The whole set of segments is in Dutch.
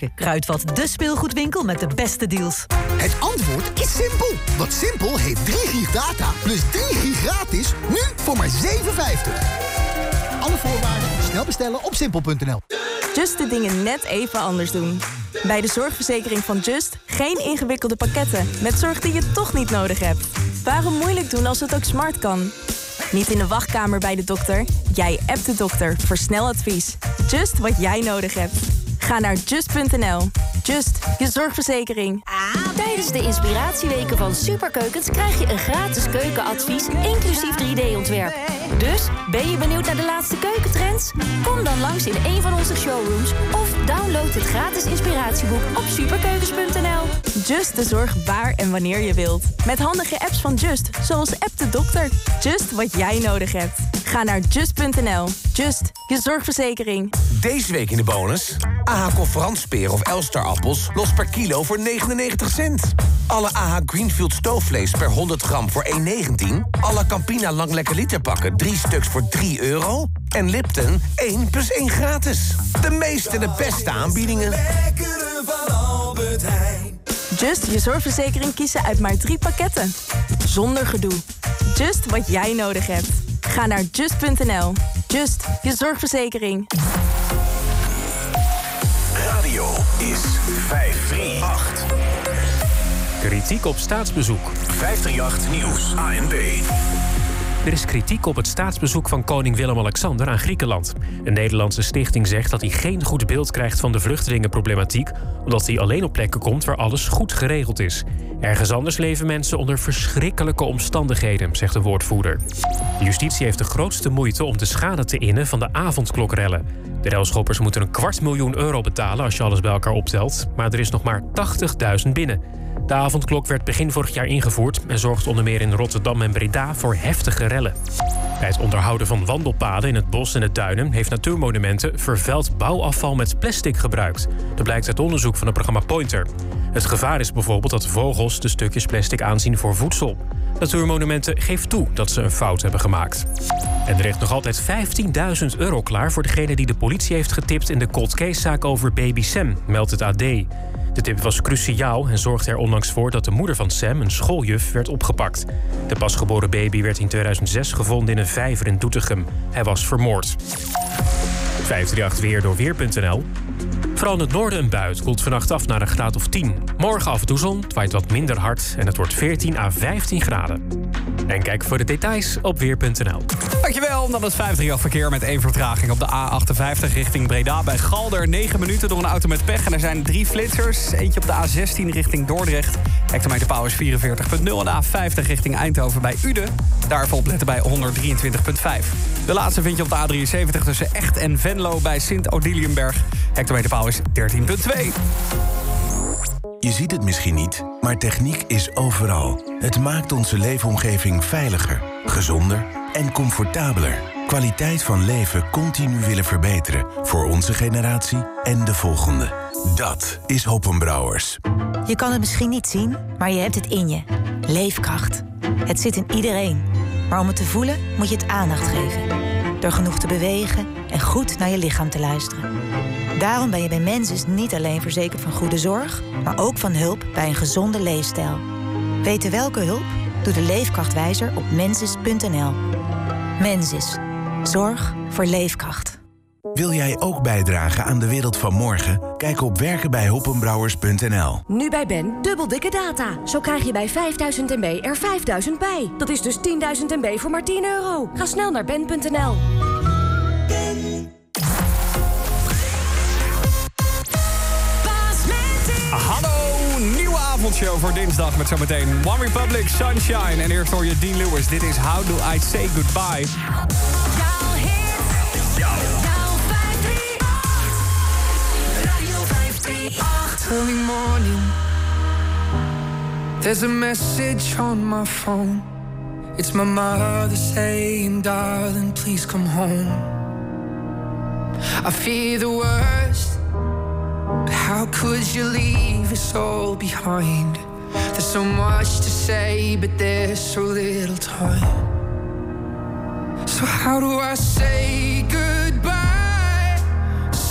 maken. Kruidvat, de speelgoedwinkel met de beste deals. Het antwoord is simpel. Want Simpel heeft 3 gig data plus 3 gig gratis nu voor maar 7,50. Alle voorwaarden snel bestellen op simpel.nl. Just de dingen net even anders doen. Bij de zorgverzekering van Just geen ingewikkelde pakketten met zorg die je toch niet nodig hebt. Waarom moeilijk doen als het ook smart kan? Niet in de wachtkamer bij de dokter. Jij appt de dokter voor snel advies. Just wat jij nodig hebt. Ga naar just.nl. Just, je zorgverzekering. Tijdens de inspiratieweken van Superkeukens krijg je een gratis keukenadvies, inclusief 3D-ontwerp. Dus, ben je benieuwd naar de laatste keukentrends? Kom dan langs in een van onze showrooms of download het gratis inspiratieboek op superkeukens.nl. Just de zorg waar en wanneer je wilt. Met handige apps van Just, zoals App de Dokter. Just wat jij nodig hebt. Ga naar just.nl. Just, je zorgverzekering. Deze week in de bonus. AH Kofferantspeer of Elstar appels los per kilo voor 99 cent. Alle AH Greenfield stoofvlees per 100 gram voor 1,19. Alle Campina Lang Lekker Liter pakken 3 stuks voor 3 euro. En Lipton 1 plus 1 gratis. De meeste en de beste aanbiedingen. Just je zorgverzekering kiezen uit maar drie pakketten. Zonder gedoe. Just wat jij nodig hebt. Ga naar just.nl. Just, je zorgverzekering. Radio is 538. Kritiek op staatsbezoek. 538 Nieuws, ANB. Er is kritiek op het staatsbezoek van koning Willem-Alexander aan Griekenland. Een Nederlandse stichting zegt dat hij geen goed beeld krijgt van de vluchtelingenproblematiek, omdat hij alleen op plekken komt waar alles goed geregeld is. Ergens anders leven mensen onder verschrikkelijke omstandigheden, zegt de woordvoerder. De justitie heeft de grootste moeite om de schade te innen van de avondklokrellen. De railschoppers moeten een kwart miljoen euro betalen als je alles bij elkaar optelt, maar er is nog maar 80.000 binnen. De avondklok werd begin vorig jaar ingevoerd en zorgt onder meer in Rotterdam en Breda voor heftige rellen. Bij het onderhouden van wandelpaden in het bos en de duinen heeft Natuurmonumenten vervuild bouwafval met plastic gebruikt. Dat blijkt uit onderzoek van het programma Pointer. Het gevaar is bijvoorbeeld dat vogels de stukjes plastic aanzien voor voedsel. Natuurmonumenten geeft toe dat ze een fout hebben gemaakt. En er ligt nog altijd 15.000 euro klaar voor degene die de politie heeft getipt in de cold case-zaak over baby Sam, meldt het AD. De tip was cruciaal en zorgde er onlangs voor dat de moeder van Sam, een schooljuf, werd opgepakt. De pasgeboren baby werd in 2006 gevonden in een vijver in Doetinchem. Hij was vermoord. 538 weer door weer.nl. Vooral in het noorden een bui. Het koelt vannacht af naar een graad of 10. Morgen af en toe zon, het waait wat minder hard en het wordt 14 à 15 graden. En kijk voor de details op weer.nl. Dankjewel. Dan het 538 verkeer met één vertraging op de A58 richting Breda. Bij Galder 9 minuten door een auto met pech. En er zijn drie flitsers. Eentje op de A16 richting Dordrecht. Hectometer is 44.0. En de A50 richting Eindhoven bij Uden. Daarvoor opletten bij 123.5. De laatste vind je op de A73 tussen Echt en Venlo bij Sint-Odiliënberg. Hectometer is 13.2. Je ziet het misschien niet, maar techniek is overal. Het maakt onze leefomgeving veiliger, gezonder en comfortabeler. Kwaliteit van leven continu willen verbeteren voor onze generatie en de volgende. Dat is Hoppenbrouwers. Je kan het misschien niet zien, maar je hebt het in je. Leefkracht. Het zit in iedereen. Maar om het te voelen moet je het aandacht geven. Door genoeg te bewegen en goed naar je lichaam te luisteren. Daarom ben je bij Mensis niet alleen verzekerd van goede zorg, maar ook van hulp bij een gezonde leefstijl. Weten welke hulp? Doe de leefkrachtwijzer op mensis.nl. Mensis. Zorg voor leefkracht. Wil jij ook bijdragen aan de wereld van morgen? Kijk op werkenbijhoppenbrouwers.nl. Nu bij Ben, dubbel dikke data. Zo krijg je bij 5000 MB er 5000 bij. Dat is dus 10.000 MB voor maar 10 euro. Ga snel naar ben.nl. Hallo, nieuwe avondshow voor dinsdag met zometeen One Republic, Sunshine. En eerst hoor je Dean Lewis. Dit is How Do I Say Goodbye. Early morning, there's a message on my phone. It's my mother saying, Darling, please come home. I fear the worst, but how could you leave us all behind? There's so much to say, but there's so little time. So, how do I say goodbye?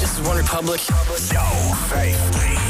This is One Republic. Jouw 538.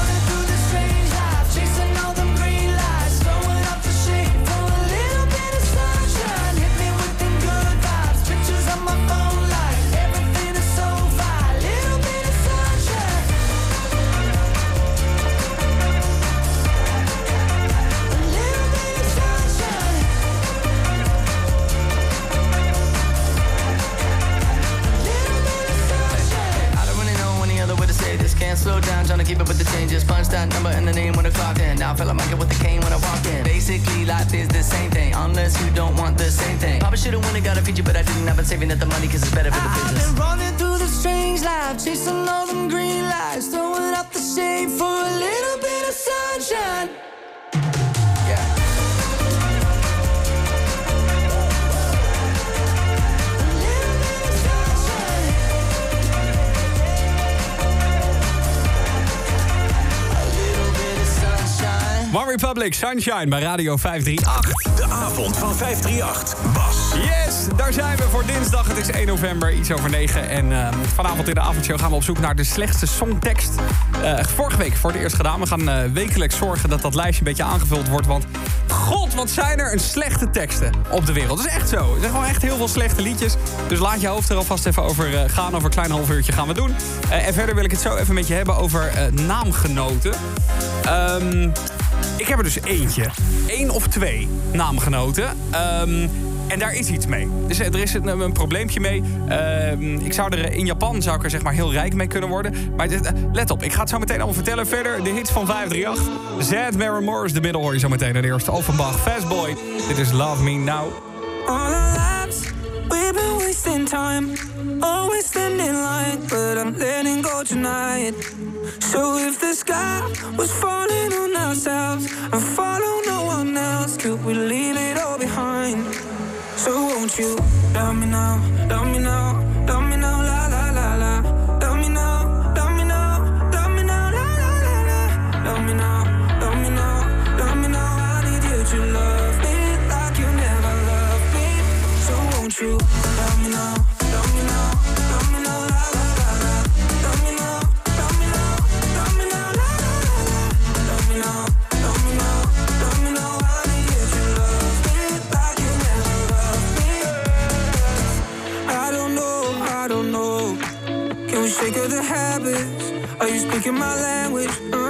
slow down, trying to keep up with the changes. Punch that number and the name when the clock in. Now I feel like Michael with the cane when I walk in. Basically, life is the same thing, unless you don't want the same thing. Papa should've won and got a feature, but I didn't. I've been saving up the money cause it's better for the business. I've been running through the strange life, chasing all them green lights, throwing up the shade for a little One Republic, Sunshine bij Radio 538. De avond van 538. Bas. Yes, daar zijn we voor dinsdag. Het is 1 november, iets over 9. En eh, vanavond in de avondshow gaan we op zoek naar de slechtste songtekst. Eh, vorige week voor het eerst gedaan. We gaan eh, wekelijks zorgen dat dat lijstje een beetje aangevuld wordt. Want god, wat zijn er een slechte teksten op de wereld. Dat is echt zo. Er zijn gewoon echt heel veel slechte liedjes. Dus laat je hoofd er alvast even over eh, gaan. Over een klein half uurtje gaan we doen. En verder wil ik het zo even met je hebben over naamgenoten. Ehm... Ik heb er dus eentje. Eén of twee naamgenoten. Ehm, en daar is iets mee. Dus eh, er is een, een probleempje mee. Ehm, ik zou er, eh, in Japan zou ik er zeg maar heel rijk mee kunnen worden. Maar eh, let op, ik ga het zo meteen allemaal vertellen. Verder de hits van 538. Zed, Mary Morris, de middel hoor je zo meteen. En de eerste Offenbach, Fastboy. Dit is Love Me Now. All our lives, we've been wasting time. Always standing line, but I'm letting go tonight. So if the sky was falling on ourselves and follow no one else, could we leave it all behind? So won't you love me now, love me now? you speaking my language? Uh.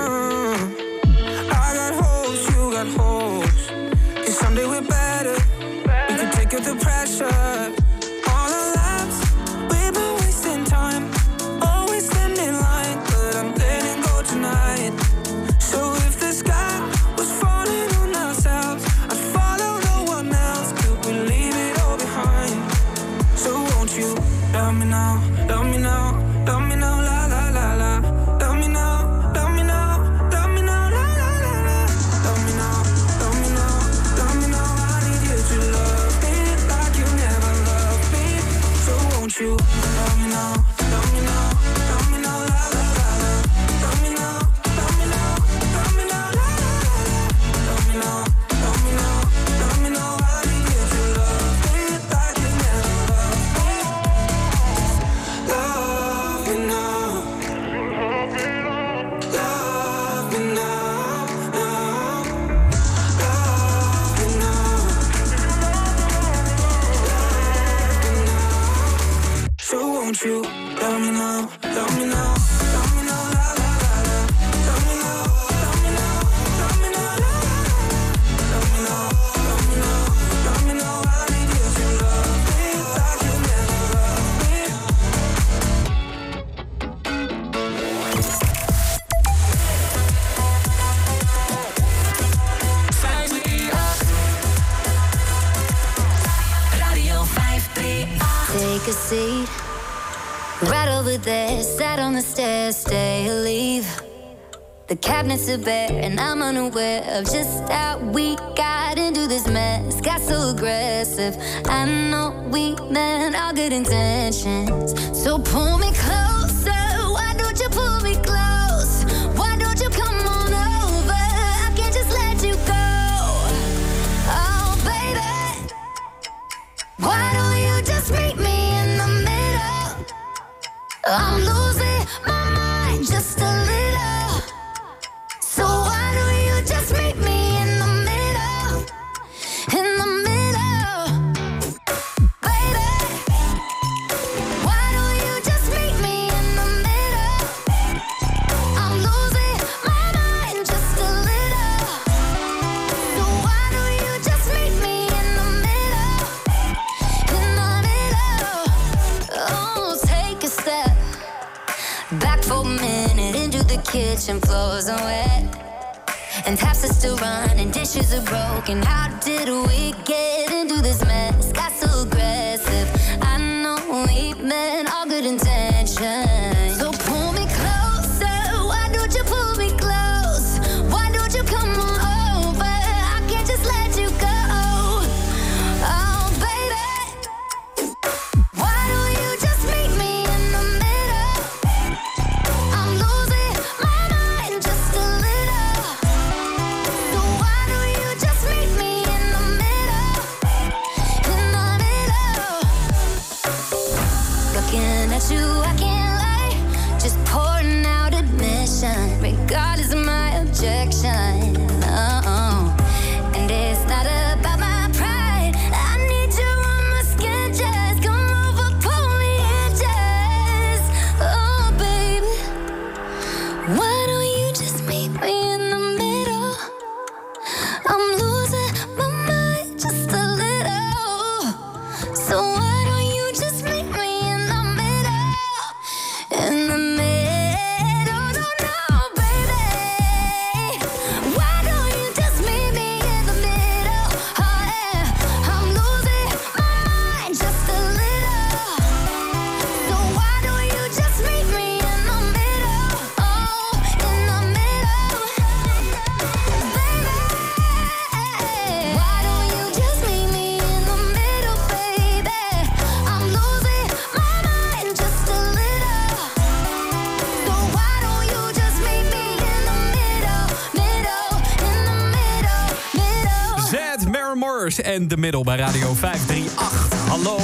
Middel bij Radio 538. Hallo.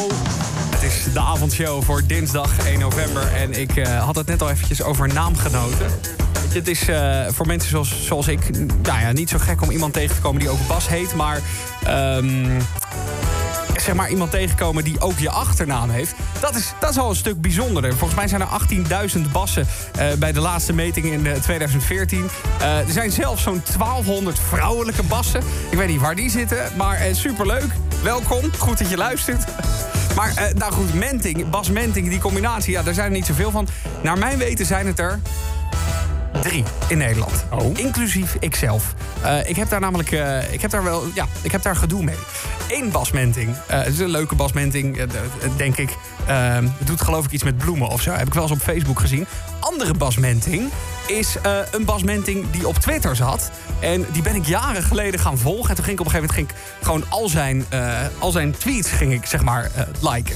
Het is de avondshow voor dinsdag 1 november. En ik eh, had het net al eventjes over naamgenoten. Weet het is eh, voor mensen zoals, zoals ik nou ja, niet zo gek om iemand tegen te komen die ook Bas heet. Maar ehm, zeg maar iemand tegenkomen die ook je achternaam heeft. Dat is, dat is al een stuk bijzonderder. Volgens mij zijn er 18.000 bassen eh, bij de laatste meting in eh, 2014. Eh, er zijn zelfs zo'n 1200 vrouwelijke bassen. Ik weet niet waar die zitten, maar eh, superleuk. Welkom, goed dat je luistert. Maar eh, nou goed, Menting, Bas Menting, die combinatie, ja, daar zijn er niet zoveel van. Naar mijn weten zijn het er drie in Nederland. Inclusief ikzelf. Ik heb daar namelijk ik heb daar wel, ja, ik heb daar gedoe mee. Eén basmenting. Eh, het is een leuke basmenting, denk ik. Eh, het doet geloof ik iets met bloemen of zo. Heb ik wel eens op Facebook gezien. Andere basmenting is eh, een basmenting die op Twitter zat. En die ben ik jaren geleden gaan volgen. En toen ging ik op een gegeven moment ging ik gewoon al zijn, eh, al zijn tweets ging ik, zeg maar, eh, liken.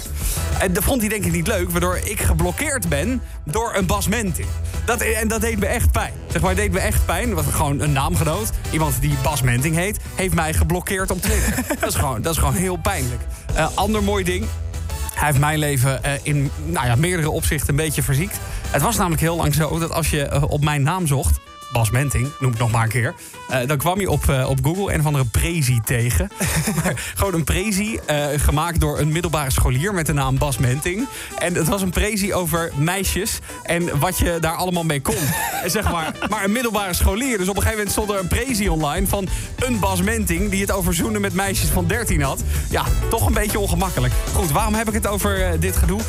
En dat vond hij denk ik niet leuk, waardoor ik geblokkeerd ben door een basmenting. Dat, en dat deed me echt pijn. Zeg maar, deed me echt pijn. Wat gewoon een naamgenoot, iemand die Bas Menting heet, heeft mij geblokkeerd op Twitter. dat, is gewoon, dat is gewoon heel pijnlijk. Ander mooi ding. Hij heeft mijn leven in nou ja, meerdere opzichten een beetje verziekt. Het was namelijk heel lang zo dat als je eh, op mijn naam zocht... Bas Menting, noem ik nog maar een keer. Eh, dan kwam je op, eh, op Google een of andere prezi tegen. maar gewoon een prezi eh, gemaakt door een middelbare scholier met de naam Bas Menting. En het was een prezi over meisjes en wat je daar allemaal mee kon. En zeg maar, maar een middelbare scholier. Dus op een gegeven moment stond er een prezi online van een Bas Menting... die het over zoenen met meisjes van 13 had. Ja, toch een beetje ongemakkelijk. Goed, waarom heb ik het over dit gedoe?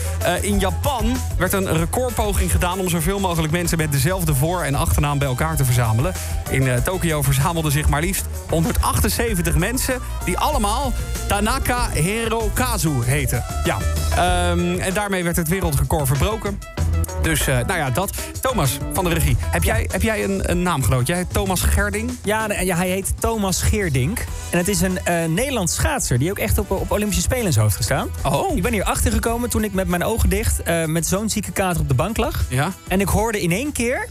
In Japan werd een recordpoging gedaan... om zoveel mogelijk mensen met dezelfde voor- en achternaam bij elkaar te verzamelen. In Tokio verzamelden zich maar liefst 178 mensen... die allemaal Tanaka Hirokazu heten. Ja, ehm, en daarmee werd het wereldrecord verbroken. Dus, eh, nou ja, dat. Thomas van de regie, heb jij, heb jij een, een naamgenoot? Jij heet Thomas Gerding? Ja, ja, hij heet Thomas Geerdink. En het is een eh Nederlands schaatser die ook echt op, op Olympische Spelen hoofd gestaan. Oh. Ik ben hier achter gekomen toen ik met mijn ogen dicht eh, met zo'n zieke kater op de bank lag. Ja. En ik hoorde in één keer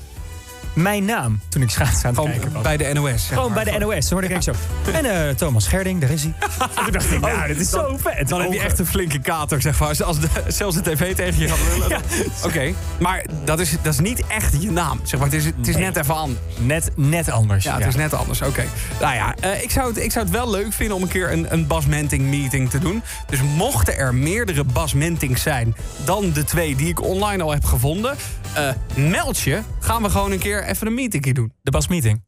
mijn naam toen ik schaats aan het kijken was. bij de NOS. zeg Gewoon maar. bij de NOS, hoorde ik zo. En eh, Thomas Gerding, daar is hij. Toen dacht ik, nou, dit is zo vet. Dan heb je echt een flinke kater, zeg maar. Als de, zelfs de tv tegen je gaat lullen. Ja. Oké, maar dat is, dat is niet echt je naam. Zeg maar. Het is, het is Nee. net even anders. Net, net anders. Ja, het is net anders. Oké. Nou ja, eh, ik, zou het, ik zou het wel leuk vinden om een keer een, een Bas Menting meeting te doen. Dus mochten er meerdere Bas Mentings zijn dan de twee die ik online al heb gevonden... eh, meld je, gaan we gewoon een keer even een meeting doen. De Bas Meeting.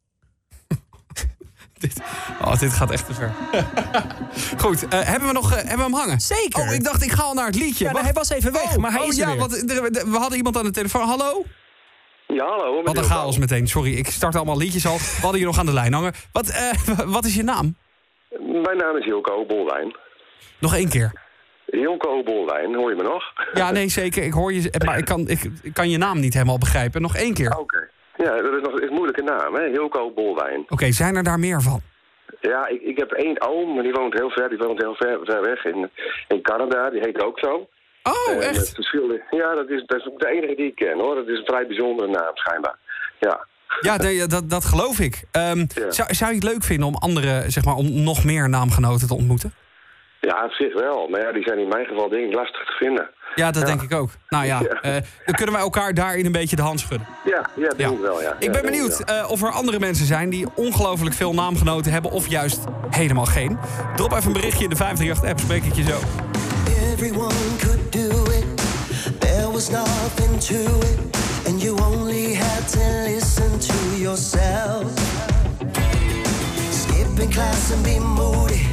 dit, oh, dit gaat echt te ver. Goed, eh, hebben, we nog, eh, hebben we hem hangen? Zeker. Oh, ik dacht, ik ga al naar het liedje. Ja, hij was even weg, Oh, maar hij oh, is er ja, weer. want we hadden iemand aan de telefoon. Hallo? Ja, hallo. Wat een chaos meteen. Sorry, ik start allemaal liedjes al. We hadden je nog aan de lijn hangen. Wat, eh, wat is je naam? Mijn naam is Hilco Bolwijn. Nog één keer. Hilco Bolwijn, hoor je me nog? Ja, nee, zeker. Ik hoor je, maar ik kan, ik, ik kan je naam niet helemaal begrijpen. Nog één keer. Oké, Ja, dat is nog een moeilijke naam, hè? Hilco Bolwijn. zijn er daar meer van? Ja, ik, ik heb één oom, maar die woont heel ver, die woont heel ver, ver weg in, in Canada. Die heet ook zo. Oh, echt? Verschil is, ja, dat is, dat is ook de enige die ik ken, hoor. Dat is een vrij bijzondere naam, schijnbaar. Ja. Ja, dat, dat geloof ik. Ehm, zou, zou je het leuk vinden om andere, zeg maar, om nog meer naamgenoten te ontmoeten? Ja, op zich wel. Maar ja, die zijn in mijn geval denk ik lastig te vinden. Ja, dat denk ik ook. Nou ja, eh, dan kunnen wij elkaar daarin een beetje de hand schudden. Ja, ja, denk ik wel, ja. Ik Ja, ben benieuwd eh, of er andere mensen zijn die ongelooflijk veel naamgenoten hebben... of juist helemaal geen. Drop even een berichtje in de 538-app, spreek ik je zo. Everyone could do it. There was nothing to it. And you only had to listen to yourself. Skipping class and be moody.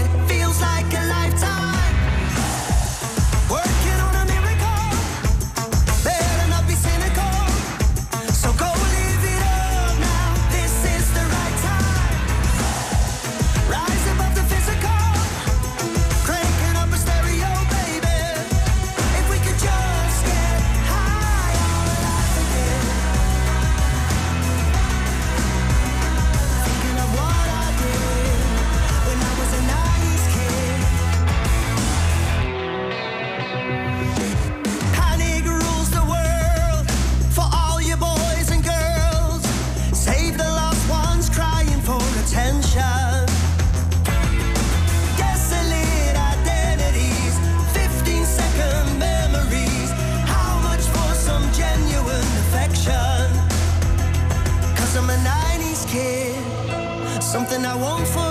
something I won't forget.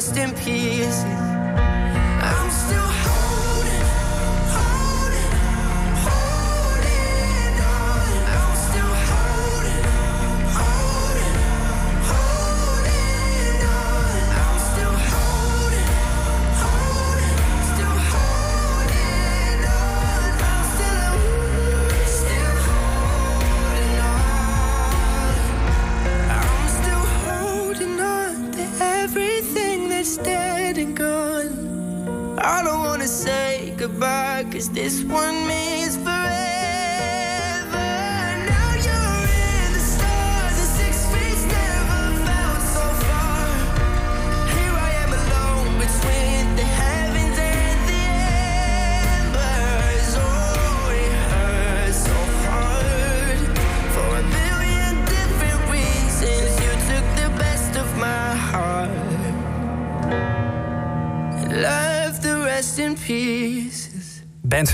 Left the rest in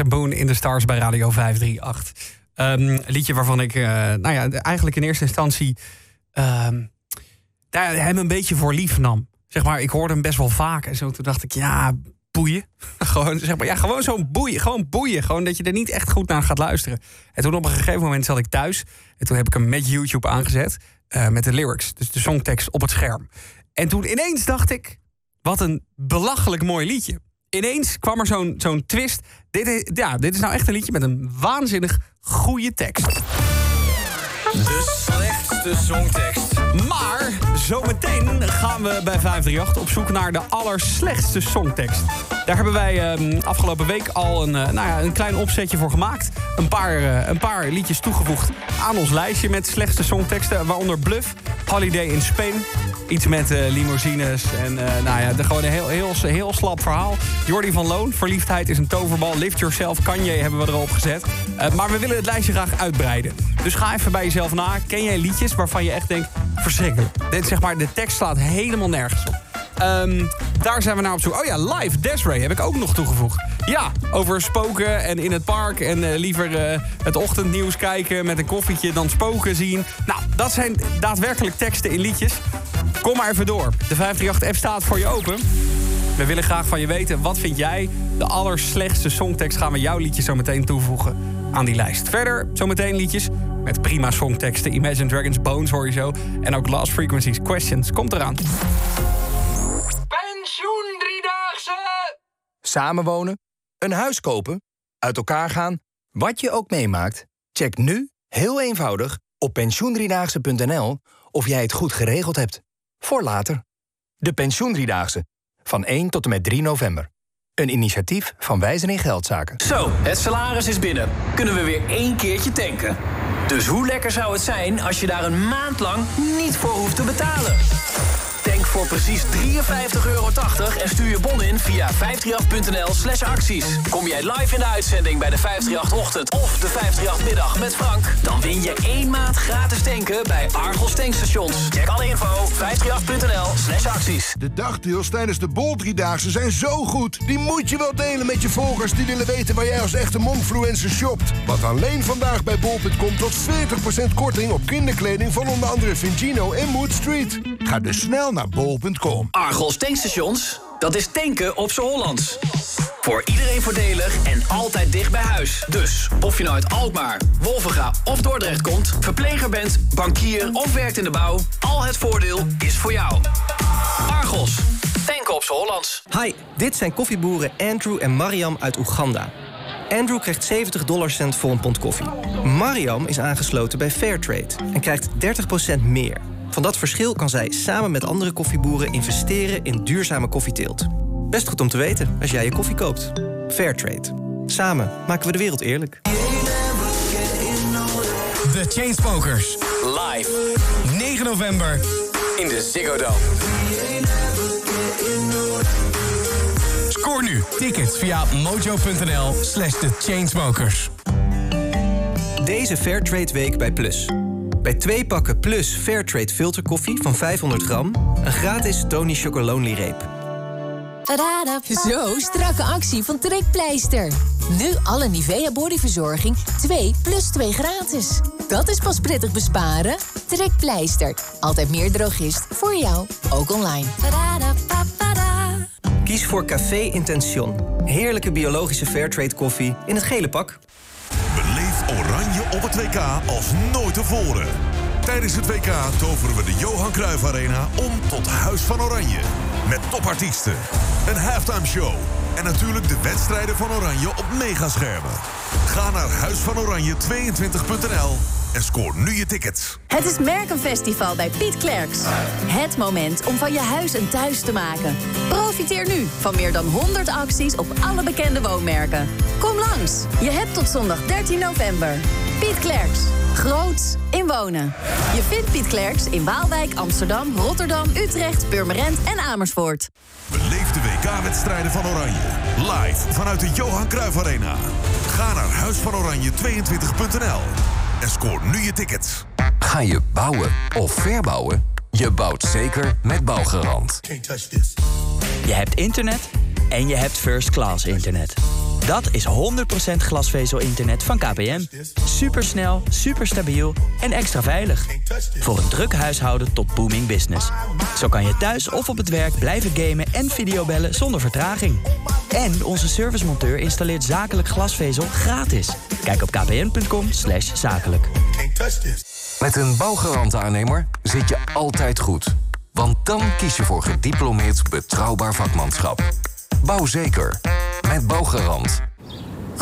Boone in de Stars bij Radio 538. Ehm, liedje waarvan ik, eh, nou ja, eigenlijk in eerste instantie ehm, daar hem een beetje voor lief nam. Zeg maar, ik hoorde hem best wel vaak en zo. Toen dacht ik, ja, boeien. gewoon, zeg maar, ja, gewoon zo'n boeien. Gewoon boeien. Gewoon dat je er niet echt goed naar gaat luisteren. En toen op een gegeven moment zat ik thuis. En toen heb ik hem met YouTube aangezet. eh, met de lyrics, dus de songtekst op het scherm. En toen ineens dacht ik, wat een belachelijk mooi liedje. Ineens kwam er zo'n zo'n twist. Dit is, ja, dit is nou echt een liedje met een waanzinnig goede tekst. De slechtste songtekst. Maar Zometeen gaan we bij 538 op zoek naar de allerslechtste songtekst. Daar hebben wij ehm, afgelopen week al een, eh, nou ja, een klein opzetje voor gemaakt. Een paar, eh, een paar liedjes toegevoegd aan ons lijstje met slechtste songteksten. Waaronder Bluff, Holiday in Spain. Iets met eh, limousines en nou ja, gewoon een heel, heel, heel slap verhaal. Jordi van Loon, Verliefdheid is een toverbal. Lift Yourself, Kanye hebben we erop gezet. Maar we willen het lijstje graag uitbreiden. Dus ga even bij jezelf na. Ken jij liedjes waarvan je echt denkt, verschrikkelijk. Zeg maar, de tekst slaat helemaal nergens op. Ehm, daar zijn we naar op zoek. Oh ja, live, Desiree heb ik ook nog toegevoegd. Ja, over spoken en in het park. En eh, liever eh, het ochtendnieuws kijken met een koffietje dan spoken zien. Nou, dat zijn daadwerkelijk teksten in liedjes. Kom maar even door. De 538-app staat voor je open. We willen graag van je weten, wat vind jij de allerslechtste songtekst? Gaan we jouw liedje zo meteen toevoegen aan die lijst. Verder, zometeen liedjes met prima songteksten. Imagine Dragons Bones hoor je zo. En ook Last Frequencies Questions komt eraan. Pensioen driedaagse! Samenwonen, een huis kopen, uit elkaar gaan, wat je ook meemaakt. Check nu, heel eenvoudig, op pensioendriedaagse.nl of jij het goed geregeld hebt. Voor later. De Pensioendriedaagse. Van 1 tot en met 3 november. Een initiatief van Wijzen in Geldzaken. Zo, het salaris is binnen. Kunnen we weer één keertje tanken. Dus hoe lekker zou het zijn als je daar een maand lang niet voor hoeft te betalen? Voor precies 53,80 euro en stuur je bon in via 538.nl slash acties. Kom jij live in de uitzending bij de 538-ochtend of de 538-middag met Frank... dan win je één maand gratis tanken bij Argos tankstations. Check alle info 538.nl slash acties. De dagdeals tijdens de Bol Driedaagse zijn zo goed. Die moet je wel delen met je volgers die willen weten waar jij als echte Monkfluencer shopt. Want alleen vandaag bij bol.com tot 40% korting op kinderkleding van onder andere Vingino en Mood Street. Ga dus snel naar bol.com. Argos tankstations, dat is tanken op z'n Hollands. Voor iedereen voordelig en altijd dicht bij huis. Dus, of je nou uit Alkmaar, Wolvenga of Dordrecht komt... verpleger bent, bankier of werkt in de bouw... al het voordeel is voor jou. Argos, tanken op z'n Hollands. Hi, dit zijn koffieboeren Andrew en Mariam uit Oeganda. Andrew krijgt 70 dollarcent voor een pond koffie. Mariam is aangesloten bij Fairtrade en krijgt 30% meer. Van dat verschil kan zij samen met andere koffieboeren investeren in duurzame koffieteelt. Best goed om te weten als jij je koffie koopt. Fairtrade. Samen maken we de wereld eerlijk. The Chainsmokers. Live. 9 november. In de Ziggo Dome. Scoor nu tickets via mojo.nl slash The Chainsmokers. Deze Fairtrade week bij Plus. Bij twee pakken Plus Fairtrade filterkoffie van 500 gram... een gratis Tony Chocolonely reep. Zo, strakke actie van Trekpleister. Nu alle Nivea bodyverzorging 2 plus 2 gratis. Dat is pas prettig besparen. Trekpleister. Altijd meer drogist voor jou, ook online. Kies voor Café Intention. Heerlijke biologische Fairtrade koffie in het gele pak. Op het WK als nooit tevoren. Tijdens het WK toveren we de Johan Cruijff Arena om tot Huis van Oranje. Met topartiesten, een halftime show en natuurlijk de wedstrijden van Oranje op megaschermen. Ga naar huisvanoranje22.nl en scoor nu je tickets. Het is Merkenfestival bij Piet Klerks. Het moment om van je huis een thuis te maken. Profiteer nu van meer dan 100 acties op alle bekende woonmerken. Kom langs. Je hebt tot zondag 13 november. Piet Klerks. Groots in wonen. Je vindt Piet Klerks in Waalwijk, Amsterdam, Rotterdam, Utrecht, Purmerend en Amersfoort. Beleef de WK-wedstrijden van Oranje. Live vanuit de Johan Cruijff Arena. Ga naar huisvanoranje22.nl en scoor nu je tickets. Ga je bouwen of verbouwen? Je bouwt zeker met Bouwgarant. Je hebt internet en je hebt first class internet. Dat is 100% glasvezel-internet van KPN. Supersnel, superstabiel en extra veilig. Voor een druk huishouden tot booming business. Zo kan je thuis of op het werk blijven gamen en videobellen zonder vertraging. En onze servicemonteur installeert zakelijk glasvezel gratis. Kijk op kpn.com zakelijk. Met een bouwgarant-aannemer zit je altijd goed. Want dan kies je voor gediplomeerd betrouwbaar vakmanschap. Bouw zeker. Met Bouwgarant.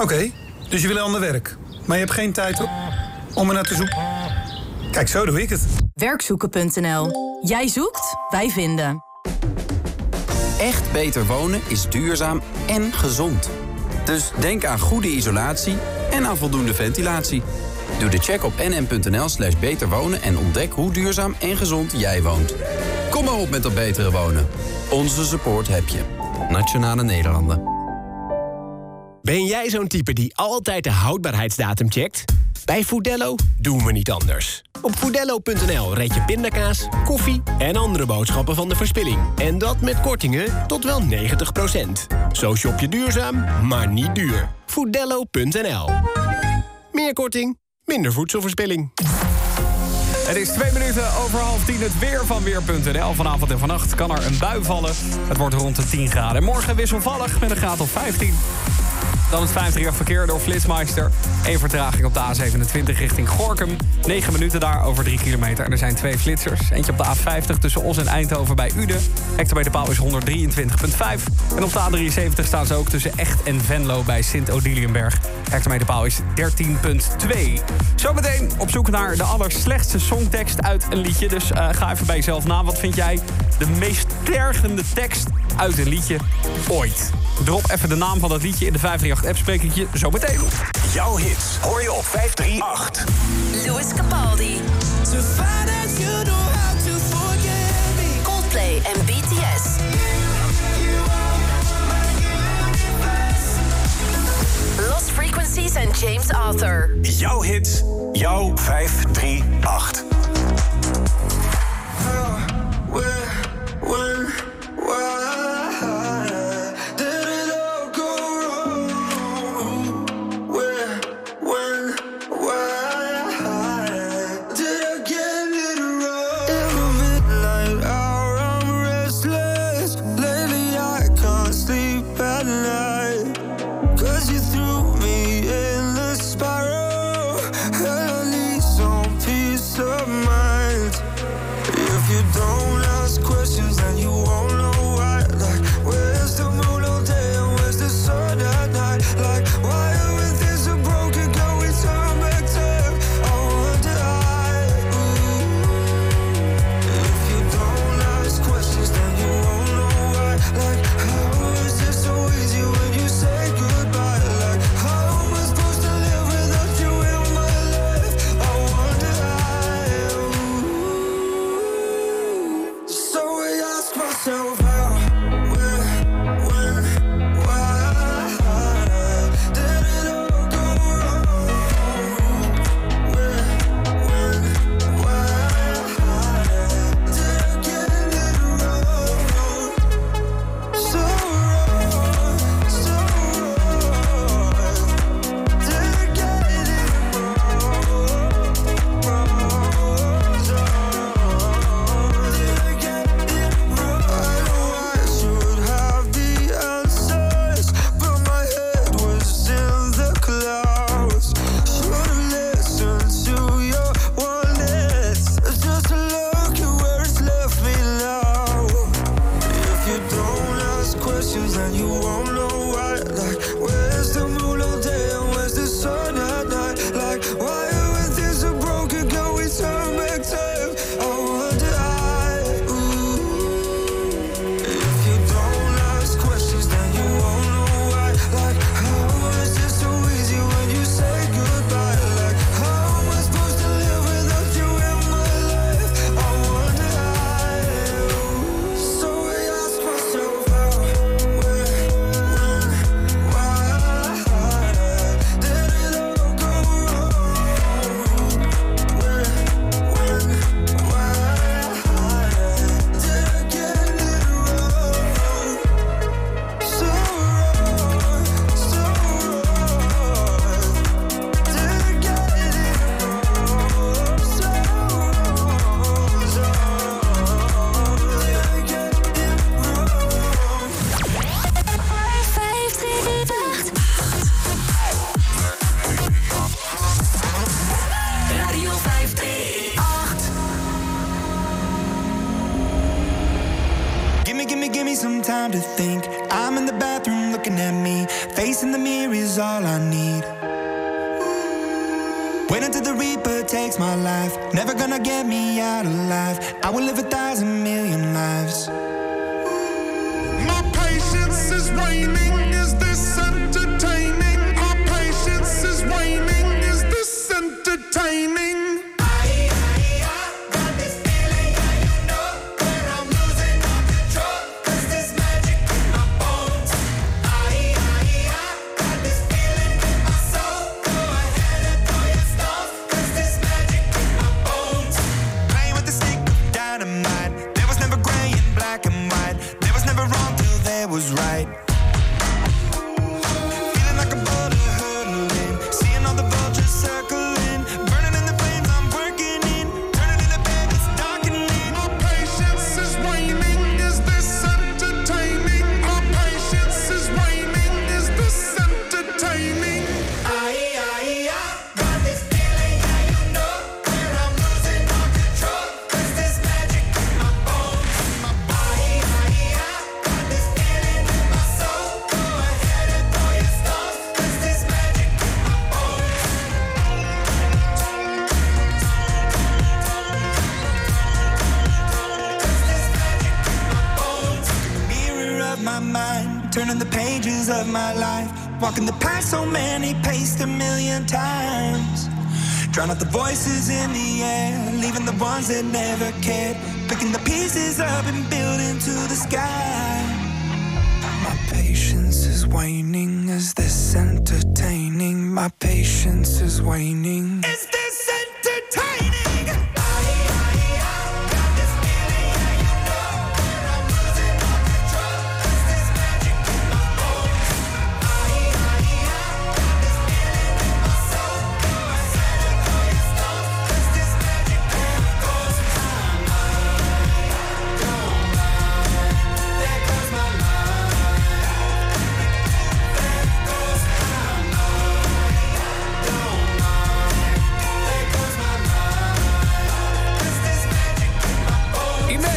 Oké, dus je wil aan de werk. Maar je hebt geen tijd om er naar te zoeken. Kijk, zo doe ik het. Werkzoeken.nl. Jij zoekt, wij vinden. Echt beter wonen is duurzaam en gezond. Dus denk aan goede isolatie en aan voldoende ventilatie. Doe de check op nm.nl slash beter wonen en ontdek hoe duurzaam en gezond jij woont. Kom maar op met dat betere wonen. Onze support heb je. Nationale Nederlanden. Ben jij zo'n type die altijd de houdbaarheidsdatum checkt? Bij Foodello doen we niet anders. Op foodello.nl red je pindakaas, koffie en andere boodschappen van de verspilling. En dat met kortingen tot wel 90%. Zo shop je duurzaam, maar niet duur. Foodello.nl Meer korting, minder voedselverspilling. Het is twee minuten over half tien. Het weer van Weer.nl. Vanavond en vannacht kan er een bui vallen. Het wordt rond de 10 graden. Morgen wisselvallig met een graad of 15. Dan het 50 verkeer door Flitsmeister. Eén vertraging op de A27 richting Gorkum. 9 minuten daar over 3 kilometer. En er zijn twee flitsers. Eentje op de A50 tussen Os en Eindhoven bij Uden. Hectometerpaal is 123,5. En op de A73 staan ze ook tussen Echt en Venlo bij Sint-Odilienberg. Hectometerpaal is 13,2. Zometeen op zoek naar de allerslechtste songtekst uit een liedje. Dus eh, ga even bij jezelf na. Wat vind jij de meest tergende tekst uit een liedje ooit? Drop even de naam van dat liedje in de 538-app. Spreek ik je zo meteen. Jouw hits hoor je op 538. Louis Capaldi. To find out you know how to forget me. Coldplay en BTS. Lost Frequencies en James Arthur. Jouw hits, jouw 538.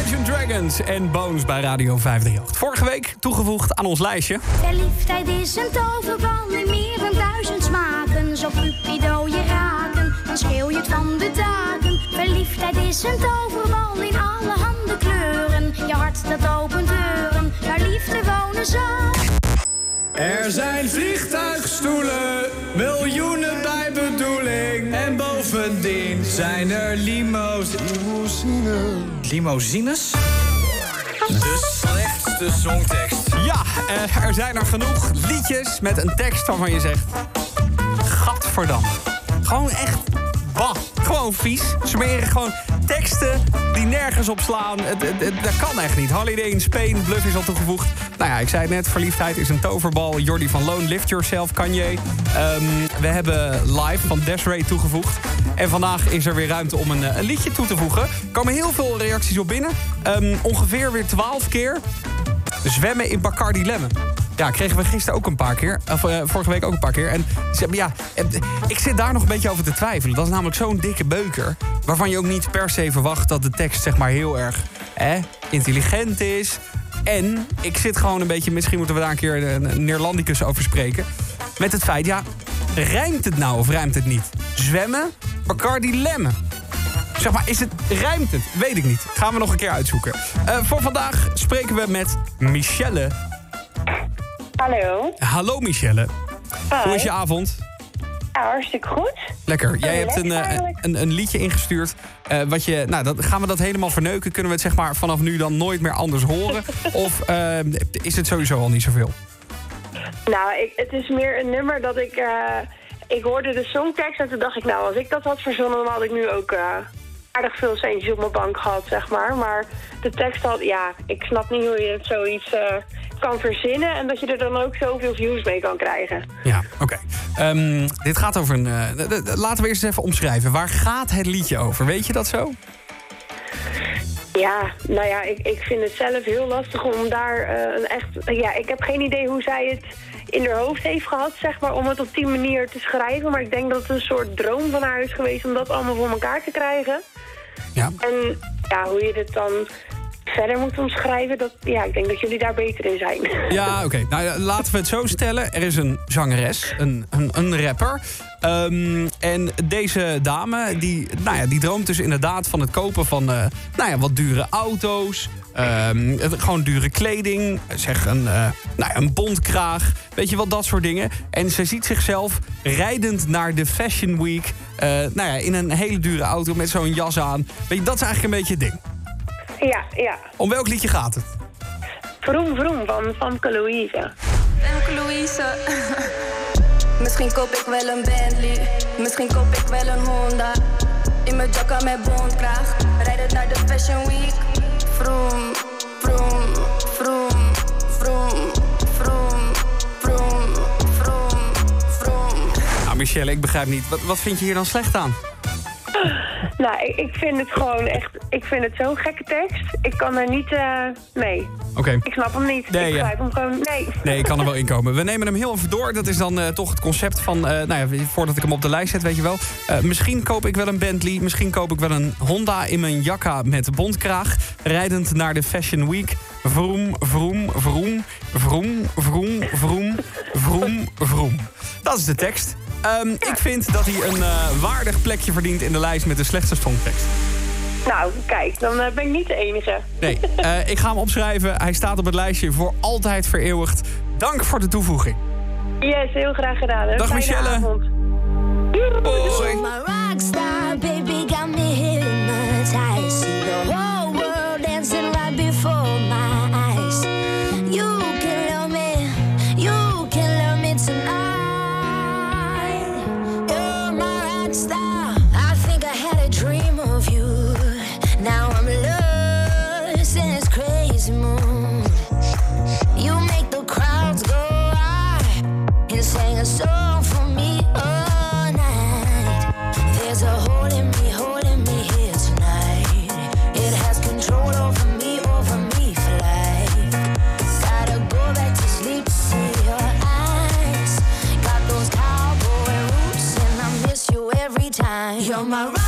Imagine Dragons en Bones bij Radio 538. Vorige week toegevoegd aan ons lijstje. Verliefdheid is een toverbal in meer dan duizend smaken. Zo Cupido je raken, dan schreeuw je het van de daken. Verliefdheid is een toverbal in alle handen kleuren. Je hart dat opent deuren, waar liefde wonen zal. Er zijn vliegtuigstoelen, miljoenen bij bedoeling. En bovendien zijn er limo's... Limousines? De slechtste songtekst. Ja, eh, er zijn er genoeg liedjes met een tekst waarvan je zegt... Gadverdamme. Gewoon echt... Bah, gewoon vies. Smeren gewoon teksten die nergens op slaan. Het, dat kan echt niet. Holiday in Spain, Bluff is al toegevoegd. Nou ja, ik zei het net, verliefdheid is een toverbal. Jordi van Loon, Lift Yourself, Kanye. Ehm, we hebben live van Desiree toegevoegd. En vandaag is er weer ruimte om een, eh, liedje toe te voegen. Er komen heel veel reacties op binnen. Ehm, ongeveer weer 12 keer zwemmen in Bacardi Lemon. Ja, kregen we gisteren ook een paar keer. Of eh, vorige week ook een paar keer. En ze ja, ik zit daar nog een beetje over te twijfelen. Dat is namelijk zo'n dikke beuker. Waarvan je ook niet per se verwacht dat de tekst zeg maar heel erg intelligent is. En ik zit gewoon een beetje, misschien moeten we daar een keer een, Neerlandicus over spreken. Met het feit, ja, rijmt het nou of rijmt het niet? Zwemmen, Bacardi Lemon. Zeg maar, is het, rijmt het? Weet ik niet. Gaan we nog een keer uitzoeken. Eh, voor vandaag spreken we met Michelle. Hallo. Hallo Michelle. Hi. Hoe is je avond? Ja, hartstikke goed. Lekker. Jij hebt een, eh, een, een liedje ingestuurd. eh, wat je, nou, dat, gaan we dat helemaal verneuken? Kunnen we het zeg maar vanaf nu dan nooit meer anders horen? of eh, is het sowieso al niet zoveel? Nou, ik, het is meer een nummer dat ik... ik hoorde de songtekst en toen dacht ik, nou, als ik dat had verzonnen... dan had ik nu ook aardig veel centjes op mijn bank gehad, zeg maar. Maar de tekst had, ja, ik snap niet hoe je het zoiets eh, kan verzinnen... en dat je er dan ook zoveel views mee kan krijgen. Ja, oké. Ehm, dit gaat over een... eh, laten we eerst eens even omschrijven. Waar gaat het liedje over? Weet je dat zo? Ja, nou ja, ik, ik vind het zelf heel lastig om daar eh, een echt... Ja, ik heb geen idee hoe zij het in haar hoofd heeft gehad, zeg maar, om het op die manier te schrijven. Maar ik denk dat het een soort droom van haar is geweest om dat allemaal voor elkaar te krijgen. Ja. En ja, hoe je dit dan verder moet omschrijven, dat, ja, ik denk dat jullie daar beter in zijn. Ja, oké. Nou, laten we het zo stellen. Er is een zangeres, een, een, een rapper. Ehm, en deze dame, die, nou ja, die droomt dus inderdaad van het kopen van eh, nou ja, wat dure auto's. Ehm, gewoon dure kleding. Zeg een, eh, nou ja, een bondkraag. Weet je wel, dat soort dingen. En ze ziet zichzelf rijdend naar de Fashion Week. eh, nou ja, in een hele dure auto met zo'n jas aan. Weet je, dat is eigenlijk een beetje het ding. Ja, ja. Om welk liedje gaat het? Vroom Vroom van Famke Louise. Femke Louise. Misschien koop ik wel een Bentley. Misschien koop ik wel een Honda. In mijn jacka met bondkraag. Rijden naar de Fashion Week. Vroom, vroom, vroom, vroom, vroom, vroom, vroom, vroom. Nou, Michelle, ik begrijp niet. Wat, wat vind je hier dan slecht aan? Nou, ik, ik vind het gewoon echt... Ik vind het zo'n gekke tekst. Ik kan er niet... eh nee. Oké. Ik snap hem niet. Nee, ik ja. begrijp hem gewoon... Nee. Nee, ik kan er wel in komen. We nemen hem heel even door. Dat is dan eh, toch het concept van... eh, nou ja, voordat ik hem op de lijst zet, weet je wel. Misschien koop ik wel een Bentley. Misschien koop ik wel een Honda in mijn jakka met bondkraag. Rijdend naar de Fashion Week. Vroom, vroom, vroom. Vroom, vroom, vroom. Vroom, vroom. Dat is de tekst. Ehm, Ik vind dat hij een eh, waardig plekje verdient in de lijst met de slechtste songtekst. Nou, kijk, dan eh, ben ik niet de enige. Nee, eh, ik ga hem opschrijven. Hij staat op het lijstje voor altijd vereeuwigd. Dank voor de toevoeging. Yes, heel graag gedaan. Hè. Dag, Fijne Michelle. avond. Hoi. My time. You're my rock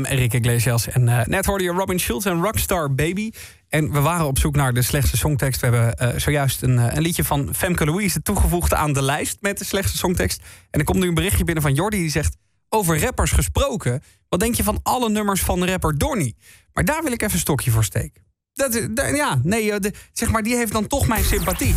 Jam, Enrique Iglesias. En eh, net hoorde je Robin Schulz en Rockstar Baby. En we waren op zoek naar de slechtste songtekst. We hebben eh, zojuist een, eh, een liedje van Femke Louise toegevoegd aan de lijst met de slechtste songtekst. En er komt nu een berichtje binnen van Jordi die zegt... Over rappers gesproken, wat denk je van alle nummers van rapper Donny? Maar daar wil ik even een stokje voor steken. Dat, ja, nee, zeg maar, die heeft dan toch mijn sympathie.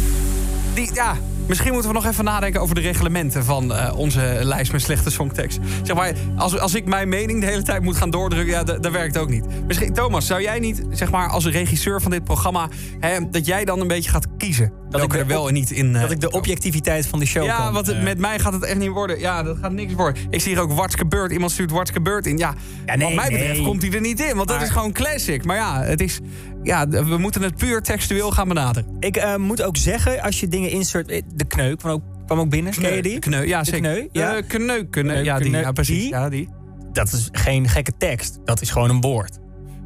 Die, ja, misschien moeten we nog even nadenken over de reglementen van eh, onze lijst met slechte songtekst. Zeg maar, als, als ik mijn mening de hele tijd moet gaan doordrukken, ja, dat, werkt ook niet. Misschien, Thomas, zou jij niet, zeg maar, als regisseur van dit programma, hè, dat jij dan een beetje gaat kiezen? Dat ik er wel en niet in. eh, dat ik de objectiviteit van de show ja, kan, want eh. met mij gaat het echt niet worden. Ja, dat gaat niks worden. Ik zie hier ook Watske Beurt. Iemand stuurt Watske Beurt in. Ja, Ja, nee, wat mij betreft nee. komt hij er niet in. Want dat is gewoon classic. Maar ja, het is, ja, we moeten het puur textueel gaan benaderen. Ik eh, moet ook zeggen, als je dingen insert... eh, De kneuk kwam ook, kwam ook binnen, ken je die? Kneu, ja, zeker. kneu, ja. Eh, kneu, kneu, ja, die, ja, precies. Ja, die. Dat is geen gekke tekst. Dat is gewoon een woord.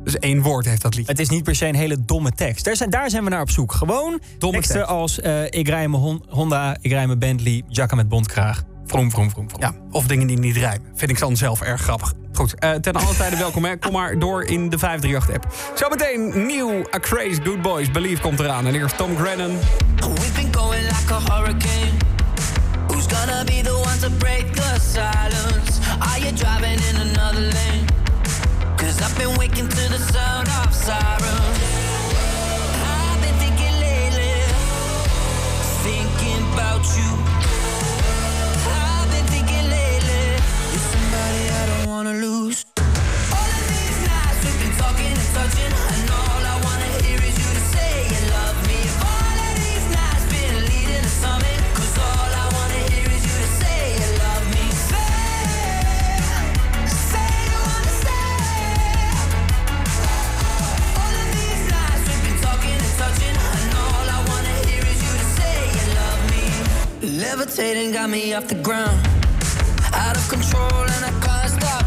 Dus één woord heeft dat lied. Het is niet per se een hele domme tekst. Daar zijn, daar zijn we naar op zoek. Gewoon Domme teksten tekst. als... ik rij mijn Hon- Honda, ik rij mijn Bentley, jacka met bontkraag. Vroom, vroom, vroom, vroom. Ja, of dingen die niet rijmen. Vind ik dan zelf erg grappig. Goed, eh, ten alle tijde welkom. Hè. Kom maar door in de 538-app. Zometeen nieuw A Craze Good Boys. Believe komt eraan. En eerst Tom Grennan. We've been going like a hurricane. Who's gonna be the one to break the silence? Are you driving in another lane? Cause I've been waking to the sound of sirens. I've been thinking lately, thinking about you. wanna lose. All of these nights we've been talking and touching, and all I wanna hear is you to say you love me. All of these nights been leading to all I wanna hear is you to say you love me. Say, say you wanna say. All of these nights we've been talking and touching, and all I wanna hear is you to say you love me. Levitating got me off the ground, out of control, and I can't stop.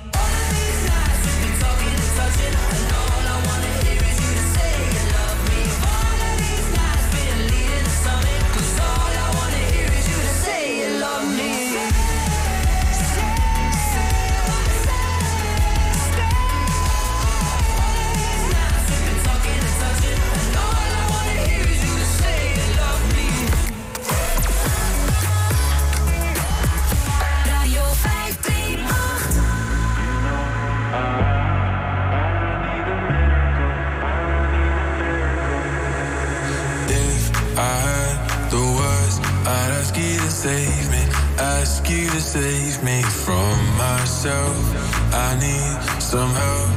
You to save me from myself. I need some help,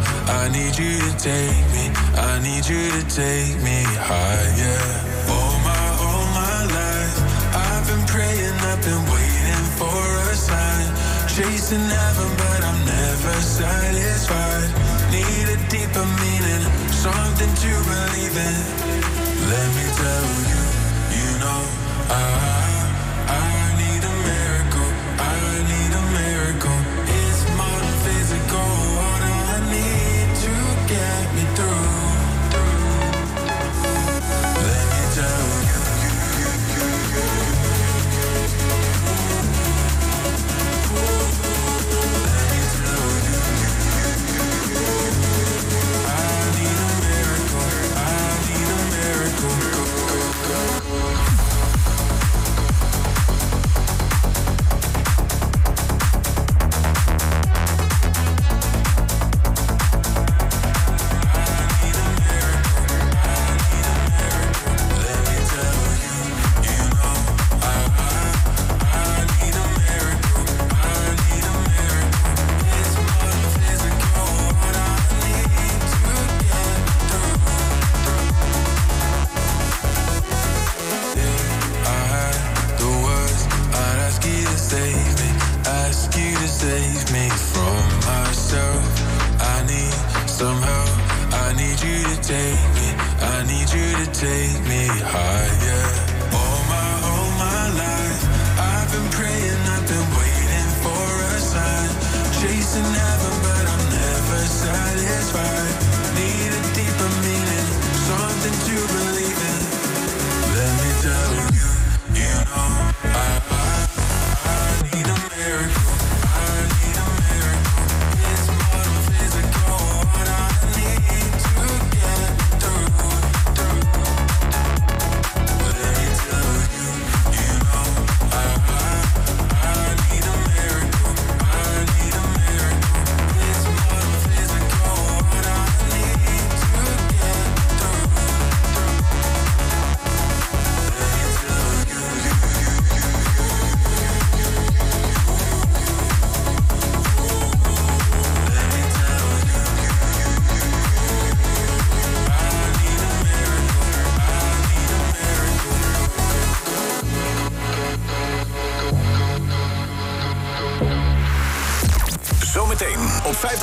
I need you to take me, I need you to take me higher. All my, all my life, I've been praying, I've been waiting for a sign. Chasing heaven, but I'm never satisfied. Need a deeper meaning, something to believe in. Let me tell you, you know, I, I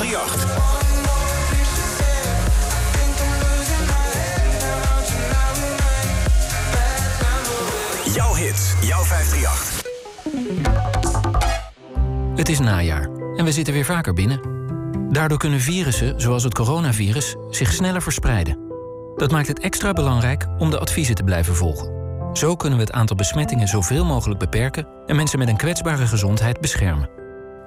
538. Jouw hits, jouw 538. Het is najaar en we zitten weer vaker binnen. Daardoor kunnen virussen, zoals het coronavirus, zich sneller verspreiden. Dat maakt het extra belangrijk om de adviezen te blijven volgen. Zo kunnen we het aantal besmettingen zoveel mogelijk beperken en mensen met een kwetsbare gezondheid beschermen.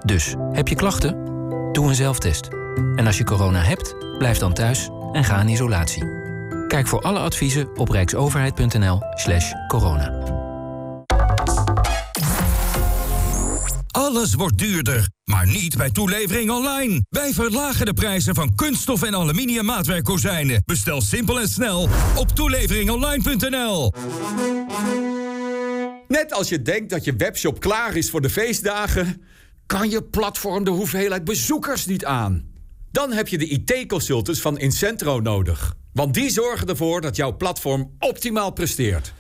Dus, heb je klachten? Doe een zelftest. En als je corona hebt, blijf dan thuis en ga in isolatie. Kijk voor alle adviezen op rijksoverheid.nl/slash corona. Alles wordt duurder, maar niet bij toelevering online. Wij verlagen de prijzen van kunststof en aluminium maatwerkkozijnen. Bestel simpel en snel op toeleveringonline.nl. Net als je denkt dat je webshop klaar is voor de feestdagen, kan je platform de hoeveelheid bezoekers niet aan. Dan heb je de IT-consultants van Incentro nodig. Want die zorgen ervoor dat jouw platform optimaal presteert.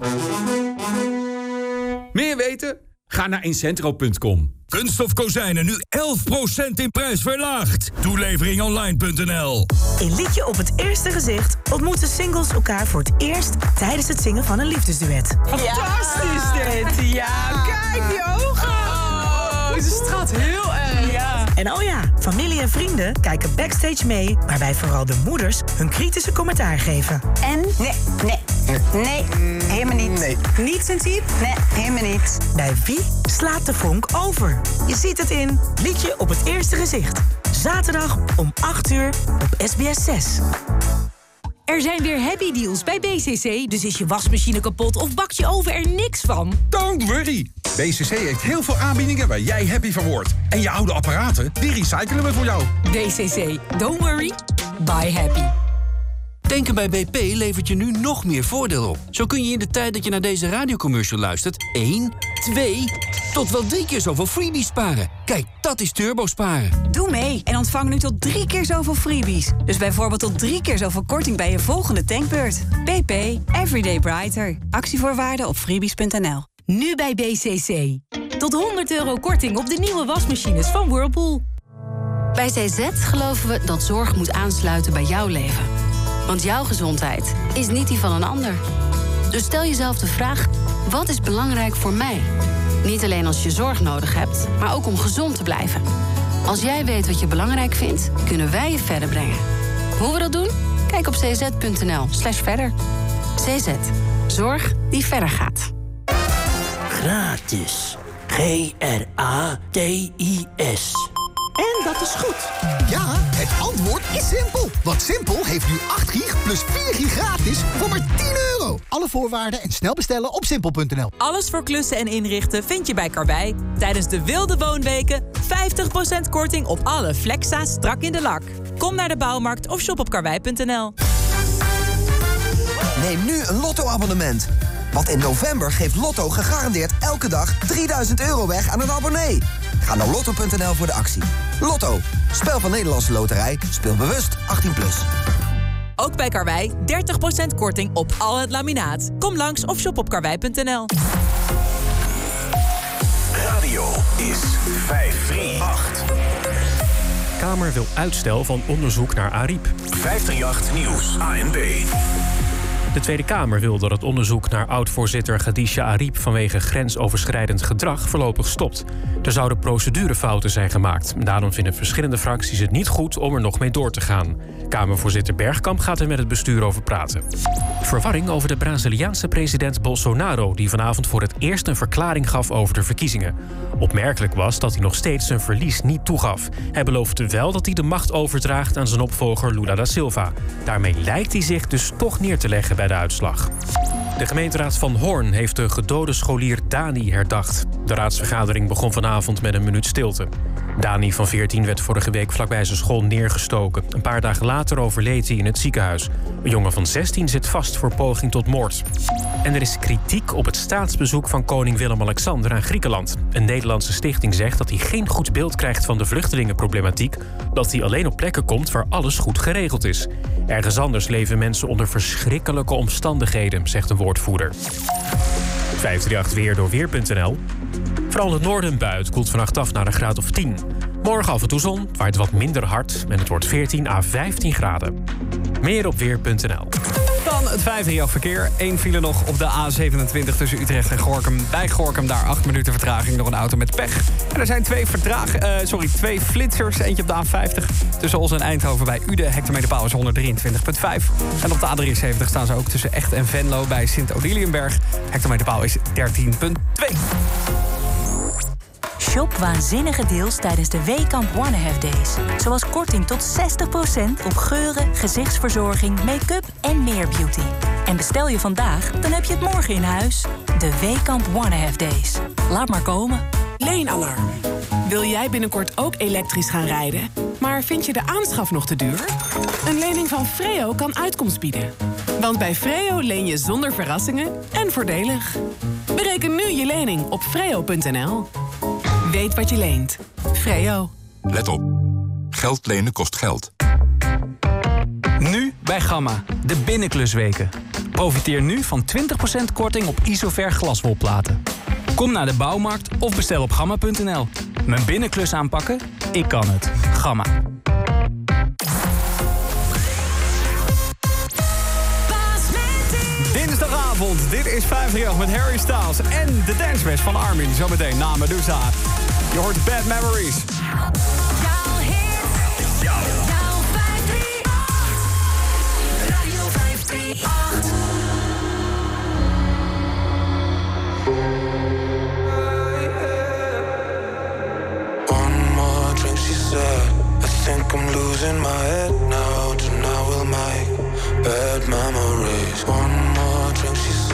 Meer weten? Ga naar incentro.com. Kunststof kozijnen nu 11% in prijs verlaagd. Toeleveringonline.nl In Liedje op het Eerste Gezicht ontmoeten singles elkaar voor het eerst tijdens het zingen van een liefdesduet. Fantastisch dit. Ja, kijk die ogen. Oh, ze straalt heel erg. Ja. En oh ja, familie en vrienden kijken backstage mee, waarbij vooral de moeders hun kritische commentaar geven. En? Nee, nee, nee, helemaal niet. Nee. Niet zijn type? Nee, helemaal niet. Bij wie slaat de vonk over? Je ziet het in Liedje op het Eerste Gezicht. Zaterdag om 8 uur op SBS 6. Er zijn weer happy deals bij BCC, dus is je wasmachine kapot of bak je oven er niks van? Don't worry. BCC heeft heel veel aanbiedingen waar jij happy van wordt. En je oude apparaten, die recyclen we voor jou. BCC, don't worry, buy happy. Tanken bij BP levert je nu nog meer voordeel op. Zo kun je in de tijd dat je naar deze radiocommercial luistert... 1, 2, tot wel drie keer zoveel freebies sparen. Kijk, dat is turbo sparen. Doe mee en ontvang nu tot drie keer zoveel freebies. Dus bijvoorbeeld tot drie keer zoveel korting bij je volgende tankbeurt. BP, everyday brighter. Actievoorwaarden op freebies.nl. Nu bij BCC. Tot 100 euro korting op de nieuwe wasmachines van Whirlpool. Bij CZ geloven we dat zorg moet aansluiten bij jouw leven. Want jouw gezondheid is niet die van een ander. Dus stel jezelf de vraag, wat is belangrijk voor mij? Niet alleen als je zorg nodig hebt, maar ook om gezond te blijven. Als jij weet wat je belangrijk vindt, kunnen wij je verder brengen. Hoe we dat doen? Kijk op cz.nl slash verder. CZ. Zorg die verder gaat. Gratis. G-R-A-T-I-S. En dat is goed. Ja, het antwoord is simpel. Want Simpel heeft nu 8 gig plus 4 gig gratis voor maar 10 euro. Alle voorwaarden en snel bestellen op simpel.nl. Alles voor klussen en inrichten vind je bij Karwei. Tijdens de wilde woonweken 50% korting op alle Flexa strak in de lak. Kom naar de bouwmarkt of shop op karwei.nl. Neem nu een Lotto-abonnement. Want in november geeft Lotto gegarandeerd elke dag 3000 euro weg aan een abonnee. Ga naar lotto.nl voor de actie. Lotto, spel van Nederlandse Loterij. Speel bewust 18+. Plus. Ook bij Karwei 30% korting op al het laminaat. Kom langs of shop op karwei.nl. Radio is 538. Kamer wil uitstel van onderzoek naar Ariep. 538 Nieuws, ANB. De Tweede Kamer wil dat het onderzoek naar oud-voorzitter Khadija Ariep vanwege grensoverschrijdend gedrag voorlopig stopt. Er zouden procedurefouten zijn gemaakt. Daarom vinden verschillende fracties het niet goed om er nog mee door te gaan. Kamervoorzitter Bergkamp gaat er met het bestuur over praten. Verwarring over de Braziliaanse president Bolsonaro, die vanavond voor het eerst een verklaring gaf over de verkiezingen. Opmerkelijk was dat hij nog steeds zijn verlies niet toegaf. Hij beloofde wel dat hij de macht overdraagt aan zijn opvolger Lula da Silva. Daarmee lijkt hij zich dus toch neer te leggen bij de uitslag. De gemeenteraad van Hoorn heeft de gedode scholier Dani herdacht. De raadsvergadering begon vanavond met een minuut stilte. Dani van 14 werd vorige week vlakbij zijn school neergestoken. Een paar dagen later overleed hij in het ziekenhuis. Een jongen van 16 zit vast voor poging tot moord. En er is kritiek op het staatsbezoek van koning Willem-Alexander aan Griekenland. Een Nederlandse stichting zegt dat hij geen goed beeld krijgt van de vluchtelingenproblematiek. Dat hij alleen op plekken komt waar alles goed geregeld is. Ergens anders leven mensen onder verschrikkelijke omstandigheden, zegt een woordvoerder. 538 weer door weer.nl. Vooral het noorden een bui. Het koelt vannacht af naar een graad of 10. Morgen af en toe zon, het waait wat minder hard en het wordt 14 à 15 graden. Meer op weer.nl. Dan het 538 verkeer. Eén file nog op de A27 tussen Utrecht en Gorkum. Bij Gorkum daar 8 minuten vertraging door een auto met pech. En er zijn twee, vertraag, eh, sorry, twee flitsers. Eentje op de A50 tussen Os en Eindhoven bij Ude. Hectometerpaal is 123,5. En op de A73 staan ze ook tussen Echt en Venlo bij Sint-Odiliënberg. Hectometerpaal is 13,2. Shop waanzinnige deals tijdens de Weekamp One Have Days. Zoals korting tot 60% op geuren, gezichtsverzorging, make-up en meer beauty. En bestel je vandaag, dan heb je het morgen in huis. De Weekamp One Have Days. Laat maar komen. Leenalarm. Wil jij binnenkort ook elektrisch gaan rijden? Maar vind je de aanschaf nog te duur? Een lening van Freo kan uitkomst bieden. Want bij Freo leen je zonder verrassingen en voordelig. Bereken nu je lening op freo.nl. Weet wat je leent. Freo. Let op. Geld lenen kost geld. Nu bij Gamma, de binnenklusweken. Profiteer nu van 20% korting op Isover glaswolplaten. Kom naar de bouwmarkt of bestel op gamma.nl. Mijn binnenklus aanpakken? Ik kan het. Gamma. Dit is 538 met Harry Styles en de dancebest van Armin. Zometeen na Medusa. Je hoort Bad Memories. One more drink, she said. I think I'm losing my head now. Tonight we'll make bad memories.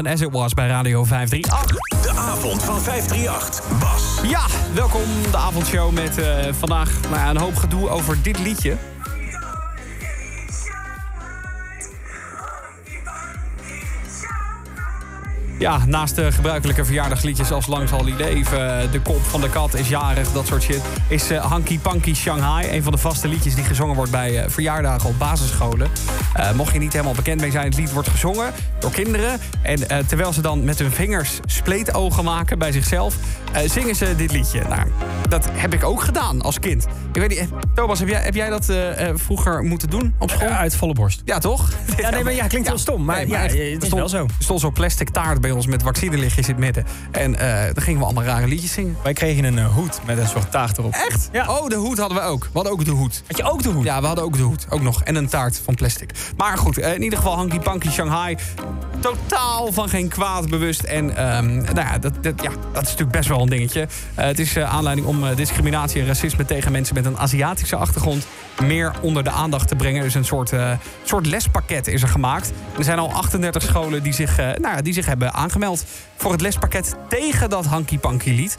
En As It Was bij Radio 538. De avond van 538. Bas. Ja, welkom de avondshow met eh, vandaag nou ja, een hoop gedoe over dit liedje. Ja, naast de gebruikelijke verjaardagsliedjes als Lang zal die leven... De kop van de kat is jarig, dat soort shit... is eh, Hanky Panky Shanghai een van de vaste liedjes die gezongen wordt... bij eh, verjaardagen op basisscholen. Eh, mocht je niet helemaal bekend mee zijn, het lied wordt gezongen door kinderen. En eh, terwijl ze dan met hun vingers spleetogen maken bij zichzelf... eh, zingen ze dit liedje. Nou, dat heb ik ook gedaan als kind. Ik weet niet, eh, Thomas, heb jij, heb jij dat eh, eh, vroeger moeten doen op school? uit volle borst. Ja, toch? Ja, nee, maar ja, klinkt heel stom. Maar ja, het is stond, wel zo. Er stond zo'n plastic taart bij ons met vaccinelichtjes in het midden. En eh dan gingen we allemaal rare liedjes zingen. Wij kregen een eh, hoed met een soort taart erop. Echt? Ja. Oh, de hoed hadden we ook. We hadden ook de hoed. Had je ook de hoed? Ja, we hadden ook de hoed. Ook nog. En een taart van plastic. Maar goed, eh, in ieder geval Hanky Panky Shanghai. Totaal van geen kwaad bewust. En ehm, nou ja dat, dat, ja, dat is natuurlijk best wel een dingetje. Eh, het is eh, aanleiding om eh, discriminatie en racisme tegen mensen met een Aziatische achtergrond meer onder de aandacht te brengen. Dus een soort, eh, soort lespakket is er gemaakt. Er zijn al 38 scholen die zich, eh, nou ja, die zich hebben aangemeld voor het lespakket tegen dat Hanky Panky lied.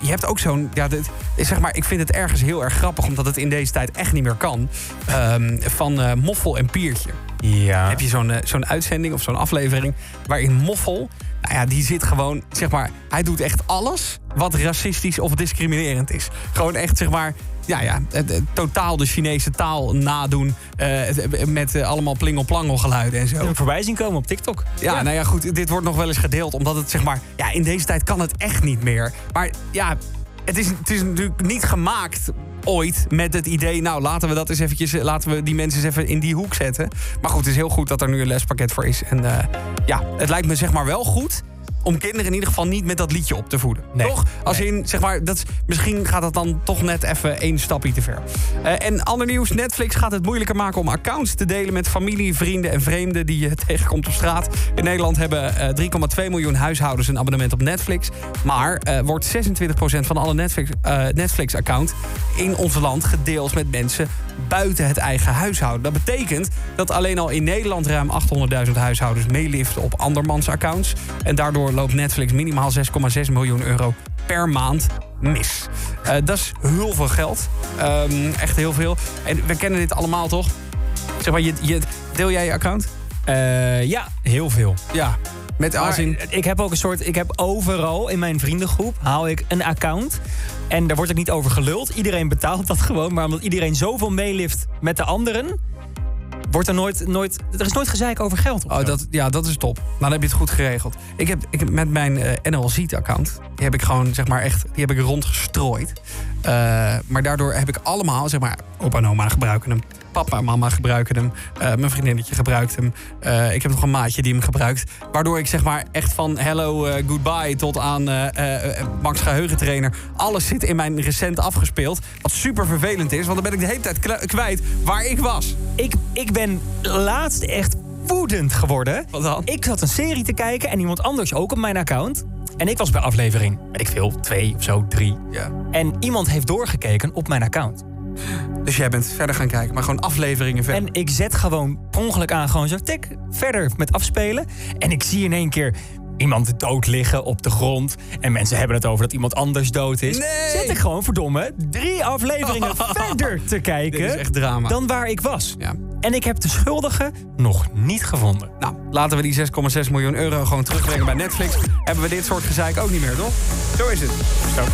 Je hebt ook zo'n, ja, dit, zeg maar, ik vind het ergens heel erg grappig, omdat het in deze tijd echt niet meer kan. Ehm, van Moffel en Piertje. Ja. Heb je zo'n zo'n uitzending of zo'n aflevering waarin Moffel, nou ja, die zit gewoon, zeg maar, hij doet echt alles wat racistisch of discriminerend is. Gewoon echt, zeg maar, ja, ja, het- het totaal de Chinese taal nadoen eh, het- met eh, allemaal plingel-plangel geluiden en zo. Voorbij zien komen op TikTok. Ja, nou ja, goed, dit wordt nog wel eens gedeeld. Omdat het zeg maar, ja, in deze tijd kan het echt niet meer. Maar ja, het is, het is natuurlijk niet gemaakt ooit met het idee... nou, laten we dat eens eventjes, eh, laten we die mensen eens even in die hoek zetten. Maar goed, het is heel goed dat er nu een lespakket voor is. En eh, ja, het lijkt me zeg maar wel goed om kinderen in ieder geval niet met dat liedje op te voeden. Nee. Toch? Als in, zeg maar, dat, is- misschien gaat dat dan toch net even één stapje te ver. Eh, en ander nieuws, Netflix gaat het moeilijker maken om accounts te delen met familie, vrienden en vreemden die je tegenkomt op straat. In Nederland hebben eh, 3,2 miljoen huishoudens een abonnement op Netflix. Maar eh, wordt 26% van alle Netflix, eh, Netflix-accounts in ons land gedeeld met mensen buiten het eigen huishouden. Dat betekent dat alleen al in Nederland ruim 800.000 huishoudens meeliften op andermans accounts. En daardoor loopt Netflix minimaal 6,6 miljoen euro per maand mis. Eh, dat is heel veel geld. Ehm, echt heel veel. En we kennen dit allemaal toch? Zeg maar, je, je, deel jij je account? Eh, ja, heel veel. Ja. Met Maar in... ik heb ook een soort. Ik heb overal in mijn vriendengroep haal ik een account. En daar wordt ook niet over geluld. Iedereen betaalt dat gewoon. Maar omdat iedereen zoveel meelift met de anderen. Wordt er nooit, nooit. Er is nooit gezeik over geld. Oh, dat, ja, dat is top. Nou, dan heb je het goed geregeld. Ik heb, ik heb met mijn eh NLZ-account... die heb ik gewoon, zeg maar, echt... die heb ik rondgestrooid. Eh, maar daardoor heb ik allemaal, zeg maar... opa en oma gebruiken hem. Papa en mama gebruiken hem. eh, mijn vriendinnetje gebruikt hem. Eh, ik heb nog een maatje die hem gebruikt. Waardoor ik, zeg maar, echt van hello, goodbye... tot aan Max Geheugentrainer... alles zit in mijn recent afgespeeld. Wat super vervelend is, want dan ben ik de hele tijd kwijt... waar ik was. Ik, ik ben laatst echt woedend geworden. Wat dan? Ik zat een serie te kijken en iemand anders ook op mijn account. En ik was bij aflevering, weet ik veel, twee of zo, drie. Ja. En iemand heeft doorgekeken op mijn account. Dus jij bent verder gaan kijken, maar gewoon afleveringen verder. En ik zet gewoon per ongeluk aan, gewoon zo tik, verder met afspelen. En ik zie in één keer iemand dood liggen op de grond. En mensen hebben het over dat iemand anders dood is. Zet ik gewoon, verdomme, drie afleveringen verder te kijken... Dit is echt drama. dan waar ik was. Ja. En ik heb de schuldige nog niet gevonden. Nou, laten we die 6,6 miljoen euro gewoon terugbrengen bij Netflix. Hebben we dit soort gezeik ook niet meer, toch? Zo is het.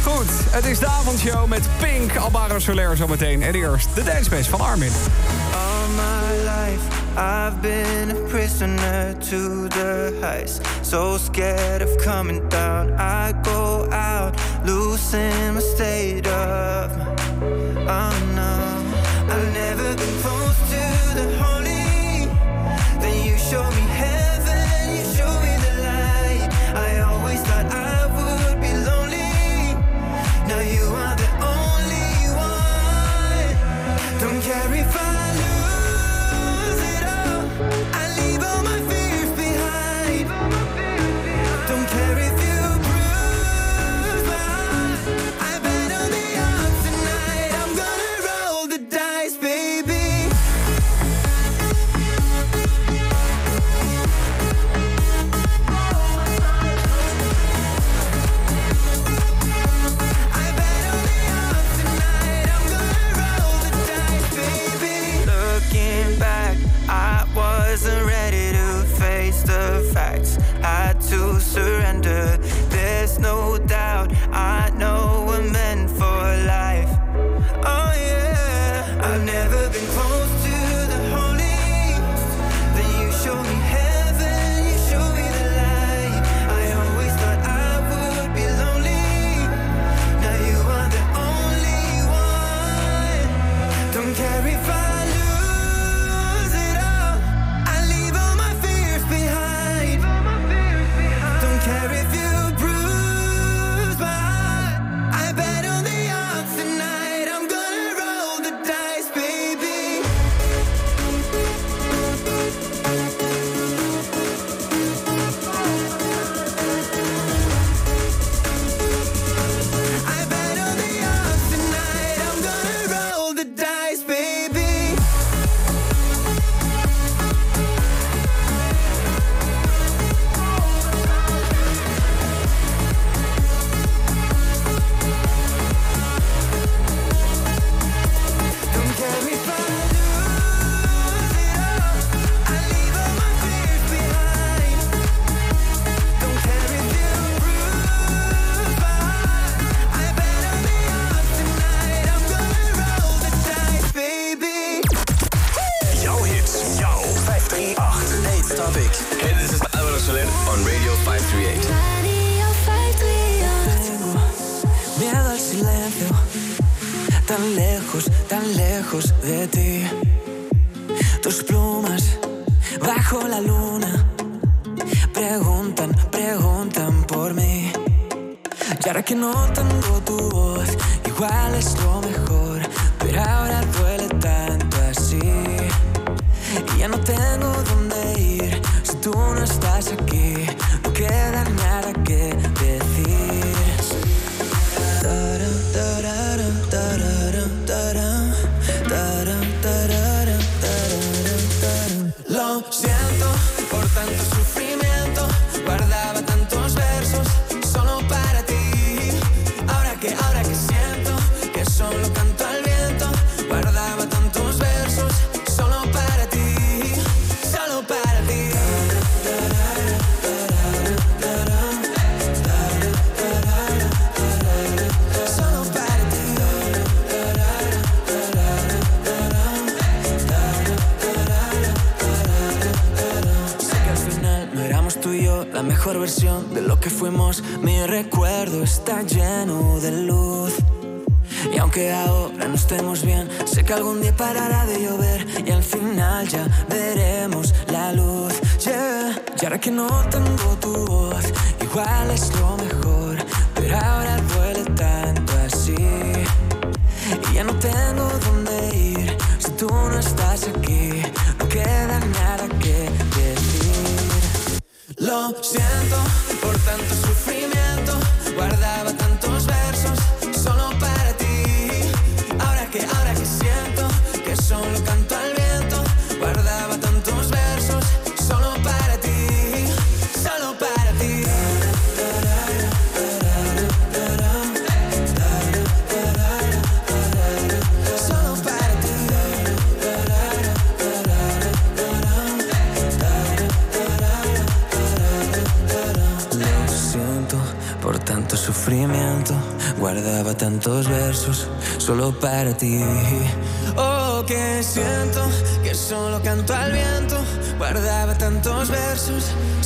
Goed, het is de avondshow met Pink, Alvaro Soler zometeen. En eerst de dancebase van Armin. All my life I've been a prisoner to the heights. So scared of coming down. I go out, losing my state of. Oh no, I've never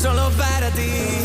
solo para ti.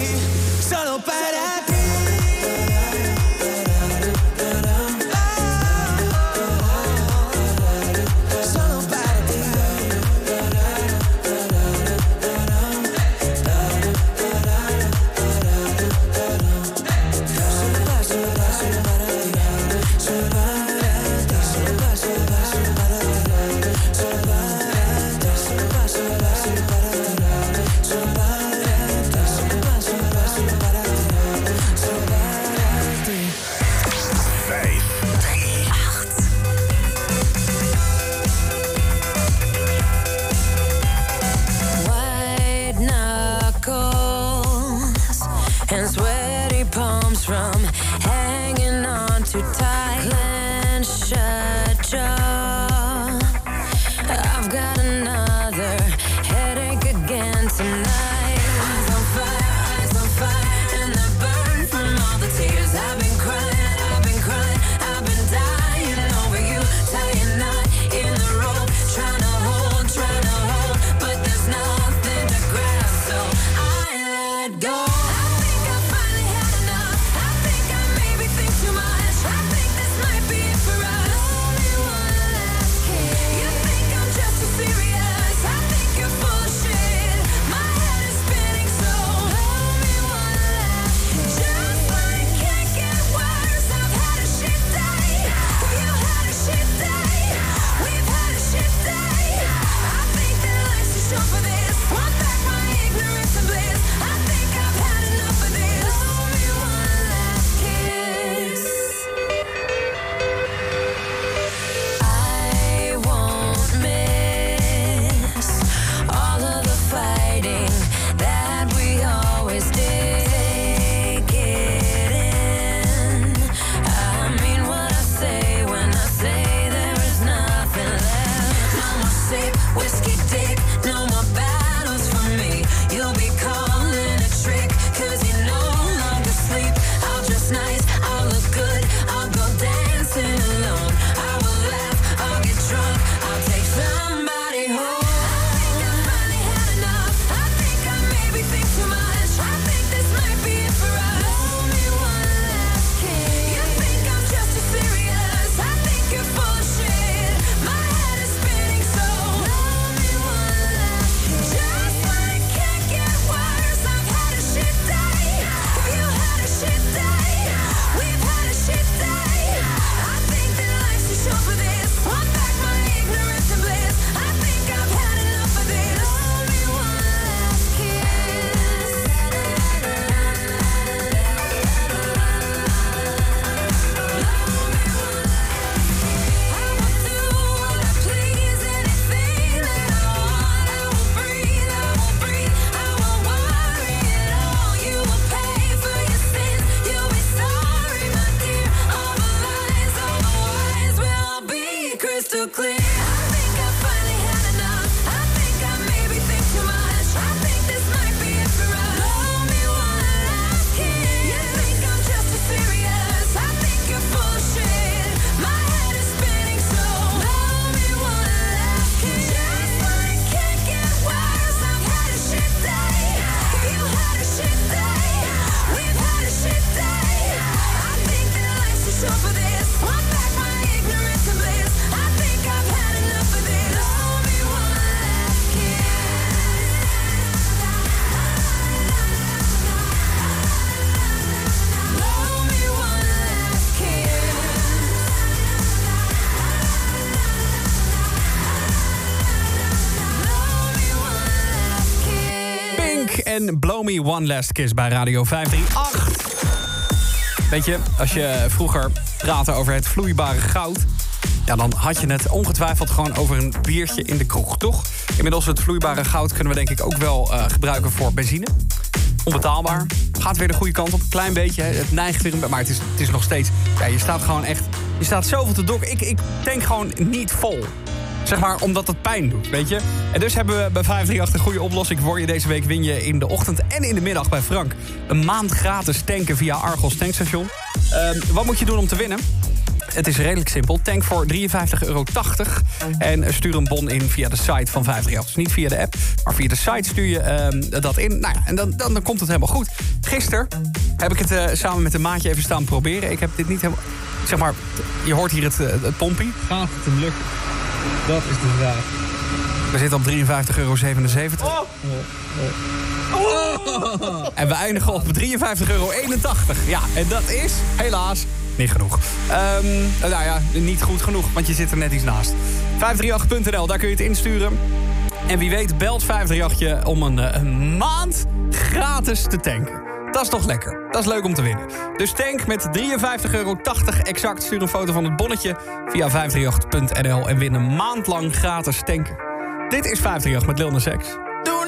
Me One Last Kiss bij Radio 538. Weet je, als je vroeger praatte over het vloeibare goud... Ja, dan had je het ongetwijfeld gewoon over een biertje in de kroeg, toch? Inmiddels het vloeibare goud kunnen we denk ik ook wel eh, gebruiken voor benzine. Onbetaalbaar. Gaat weer de goede kant op. Een klein beetje. Het neigt weer een. Maar het is, het is nog steeds... Ja, je staat gewoon echt... Je staat zoveel te dokken. Ik, ik tank gewoon niet vol. Zeg maar, omdat het pijn doet, weet je? En dus hebben we bij 538 een goede oplossing voor je. Deze week win je in de ochtend en in de middag bij Frank... een maand gratis tanken via Argos Tankstation. Ehm, wat moet je doen om te winnen? Het is redelijk simpel. Tank voor 53,80 euro. En stuur een bon in via de site van 538. Dus niet via de app, maar via de site stuur je ehm, dat in. Nou ja, en dan, dan, dan komt het helemaal goed. Gisteren heb ik het eh, samen met een maatje even staan proberen. Ik heb dit niet helemaal... Zeg maar, je hoort hier het, eh, het pompie. Gaat het hem lukken? Dat is de vraag. We zitten op 53,77 euro. En we eindigen op 53,81 euro. Ja, en dat is helaas niet genoeg. Ehm, nou ja, niet goed genoeg, want je zit er net iets naast. 538.nl, daar kun je het insturen. En wie weet belt 538 je om een, eh, een maand gratis te tanken. Dat is toch lekker. Dat is leuk om te winnen. Dus tank met 53,80 euro exact. Stuur een foto van het bonnetje via 538.nl en win een maand lang gratis tanken. Dit is 538 met Lil Nas X. Don't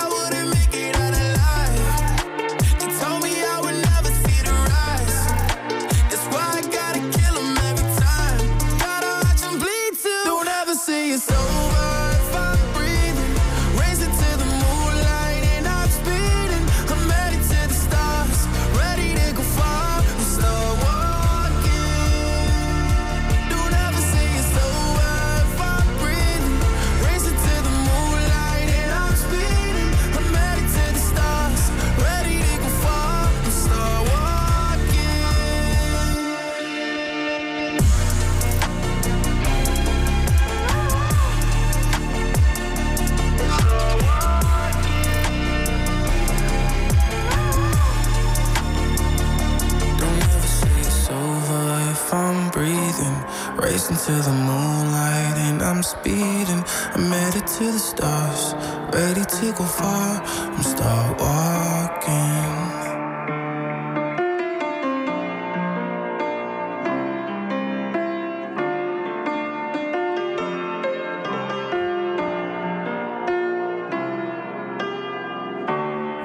Racing to the moonlight and I'm speeding. I'm headed to the stars, ready to go far. I'm start walking.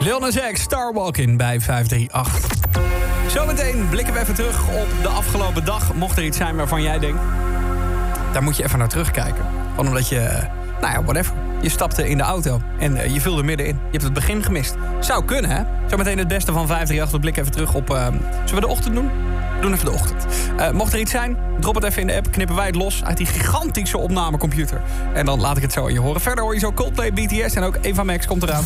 Lil Nas X, Star Walking bij 538. Zometeen blikken we even terug op de afgelopen dag. Mocht er iets zijn waarvan jij denkt... daar moet je even naar terugkijken. Gewoon omdat je, eh, nou ja, whatever. Je stapte in de auto en eh, je viel er middenin. Je hebt het begin gemist. Zou kunnen, hè? Zometeen het beste van 538. We blikken even terug op... eh, zullen we de ochtend doen? Doen even de ochtend. Mocht er iets zijn, drop het even in de app. Knippen wij het los uit die gigantische opnamecomputer. En dan laat ik het zo aan je horen. Verder hoor je zo Coldplay, BTS en ook Eva Max komt eraan.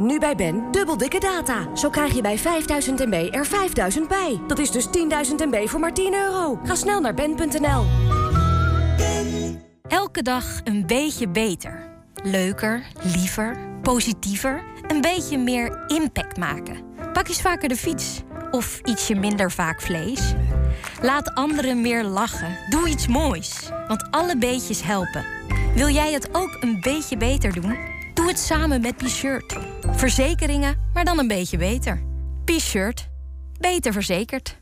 Nu bij Ben, dubbel dikke data. Zo krijg je bij 5000 MB er 5000 bij. Dat is dus 10.000 MB voor maar 10 euro. Ga snel naar ben.nl. Elke dag een beetje beter. Leuker, liever, positiever. Een beetje meer impact maken. Pak eens vaker de fiets. Of ietsje minder vaak vlees. Laat anderen meer lachen. Doe iets moois. Want alle beetjes helpen. Wil jij het ook een beetje beter doen? Doe het samen met P-Shirt. Verzekeringen, maar dan een beetje beter. P-Shirt. Beter verzekerd.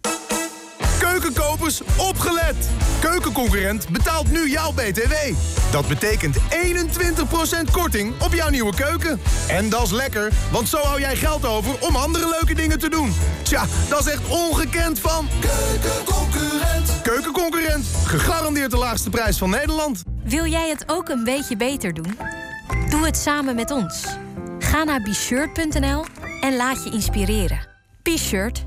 Keukenkopers, opgelet! Keukenconcurrent betaalt nu jouw BTW. Dat betekent 21% korting op jouw nieuwe keuken. En dat is lekker, want zo hou jij geld over om andere leuke dingen te doen. Tja, dat is echt ongekend van... Keukenconcurrent. Keukenconcurrent, gegarandeerd de laagste prijs van Nederland. Wil jij het ook een beetje beter doen? Doe het samen met ons. Ga naar bshirt.nl en laat je inspireren. B-Shirt.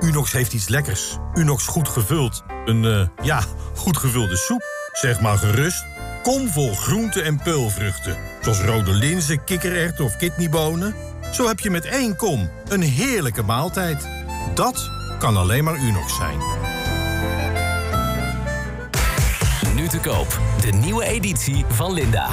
Unox heeft iets lekkers. Unox goed gevuld. Een, eh, ja, goed gevulde soep. Zeg maar gerust. Kom vol groenten en peulvruchten. Zoals rode linzen, kikkererwten of kidneybonen. Zo heb je met één kom een heerlijke maaltijd. Dat kan alleen maar Unox zijn. Nu te koop. De nieuwe editie van Linda.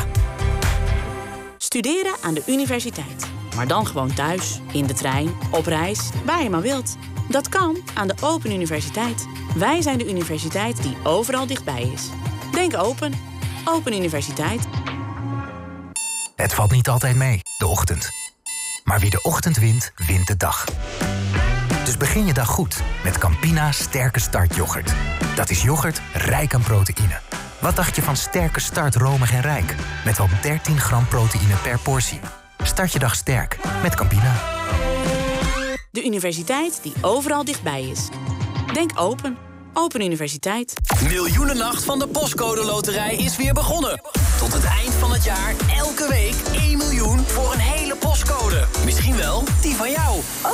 Studeren aan de universiteit. Maar dan gewoon thuis, in de trein, op reis, waar je maar wilt. Dat kan aan de Open Universiteit. Wij zijn de universiteit die overal dichtbij is. Denk open. Open Universiteit. Het valt niet altijd mee, de ochtend. Maar wie de ochtend wint, wint de dag. Dus begin je dag goed met Campina Sterke Start yoghurt. Dat is yoghurt rijk aan proteïne. Wat dacht je van Sterke Start romig en rijk? Met wel 13 gram proteïne per portie. Start je dag sterk met Campina. De universiteit die overal dichtbij is. Denk open. Open Universiteit. Miljoenennacht van de Postcode Loterij is weer begonnen. Tot het eind van het jaar elke week 1 miljoen voor een hele postcode. Misschien wel die van jou. Oh,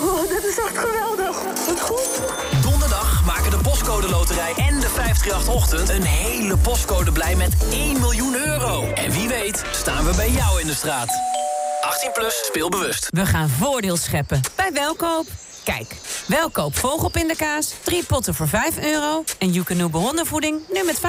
wow. dat is echt geweldig. Wat goed. Donderdag maken de Postcode Loterij en de 538-ochtend... een hele postcode blij met 1 miljoen euro. En wie weet staan we bij jou in de straat. 18 plus, speel bewust. We gaan voordeel scheppen bij Welkoop. Kijk, Welkoop vogelpindakaas, drie potten voor 5 euro... en Joekanoebe hondenvoeding nu met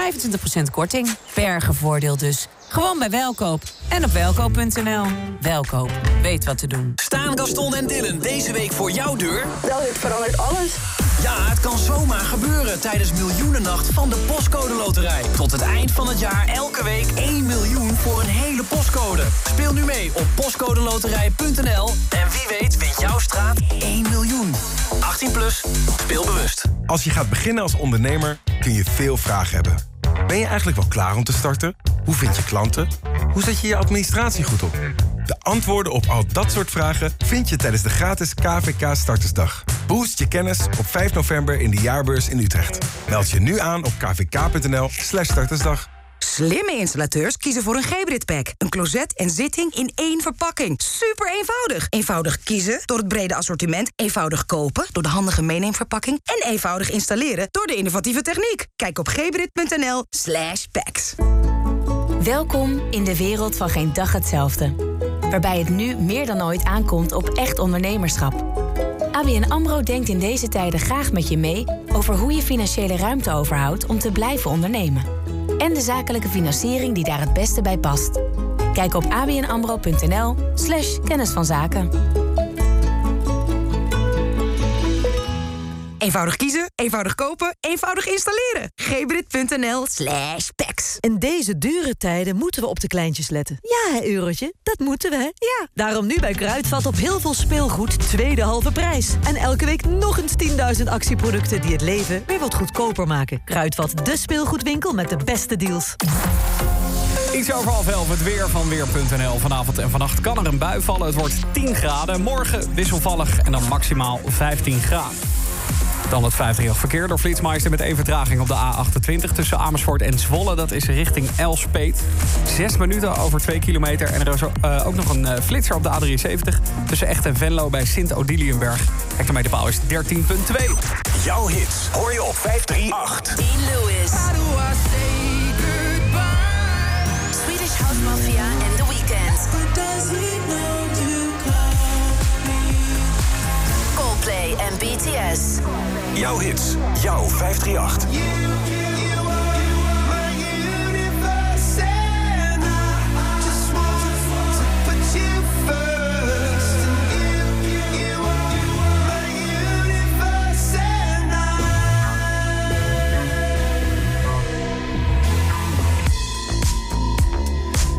25% korting. Bergenvoordeel dus. Gewoon bij Welkoop. En op welkoop.nl. Welkoop, weet wat te doen. Staan Gaston en Dylan deze week voor jouw deur? Wel, dit verandert alles. Ja, het kan zomaar gebeuren tijdens Miljoenennacht van de Postcode Loterij. Tot het eind van het jaar elke week 1 miljoen voor een hele postcode. Speel nu mee op postcodeloterij.nl en wie weet wint jouw straat 1 miljoen. 18 plus, speel bewust. Als je gaat beginnen als ondernemer kun je veel vragen hebben. Ben je eigenlijk wel klaar om te starten? Hoe vind je klanten? Hoe zet je je administratie goed op? De antwoorden op al dat soort vragen vind je tijdens de gratis KVK Startersdag. Boost je kennis op 5 november in de jaarbeurs in Utrecht. Meld je nu aan op kvk.nl slash startersdag. Slimme installateurs kiezen voor een Gebrit pack. Een closet en zitting in één verpakking. Super eenvoudig. Eenvoudig kiezen door het brede assortiment. Eenvoudig kopen door de handige meeneemverpakking. En eenvoudig installeren door de innovatieve techniek. Kijk op gebrit.nl slash packs. Welkom in de wereld van geen dag hetzelfde. Waarbij het nu meer dan ooit aankomt op echt ondernemerschap. ABN AMRO denkt in deze tijden graag met je mee... over hoe je financiële ruimte overhoudt om te blijven ondernemen. En de zakelijke financiering die daar het beste bij past. Kijk op abnamro.nl slash kennis van zaken. Eenvoudig kiezen, eenvoudig kopen, eenvoudig installeren. Gbrit.nl slash packs. In deze dure tijden moeten we op de kleintjes letten. Ja, hè, eurotje, dat moeten we, hè? Ja. Daarom nu bij Kruidvat op heel veel speelgoed tweede halve prijs. En elke week nog eens 10.000 actieproducten die het leven weer wat goedkoper maken. Kruidvat, de speelgoedwinkel met de beste deals. Iets over half elf, het weer van Weer.nl. Vanavond en vannacht kan er een bui vallen. Het wordt 10 graden. Morgen wisselvallig en dan maximaal 15 graden. Dan het 538 verkeer door Flitsmeister met één vertraging op de A28... tussen Amersfoort en Zwolle. Dat is richting Elspet. Zes minuten over 2 kilometer. En er is eh, ook nog een eh, flitser op de A73... tussen Echt en Venlo bij Sint-Odiliënberg. Hectometerpaal is 13,2. Jouw hits hoor je op 538. Dean Lewis. Swedish House Mafia and The Weeknd. BTS. Jouw hits, jouw 538.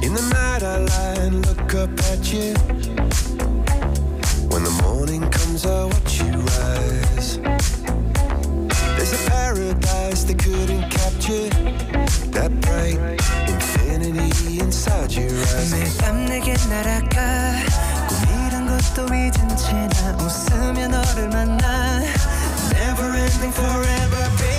In the night I lie and look up at you. When the morning comes, I watch you rise. There's a paradise they couldn't capture. That bright infinity inside your eyes. 매일 밤 내게 날아가 꿈이란 것도 잊은 채 나 웃으며 너를 만나 Never ending forever baby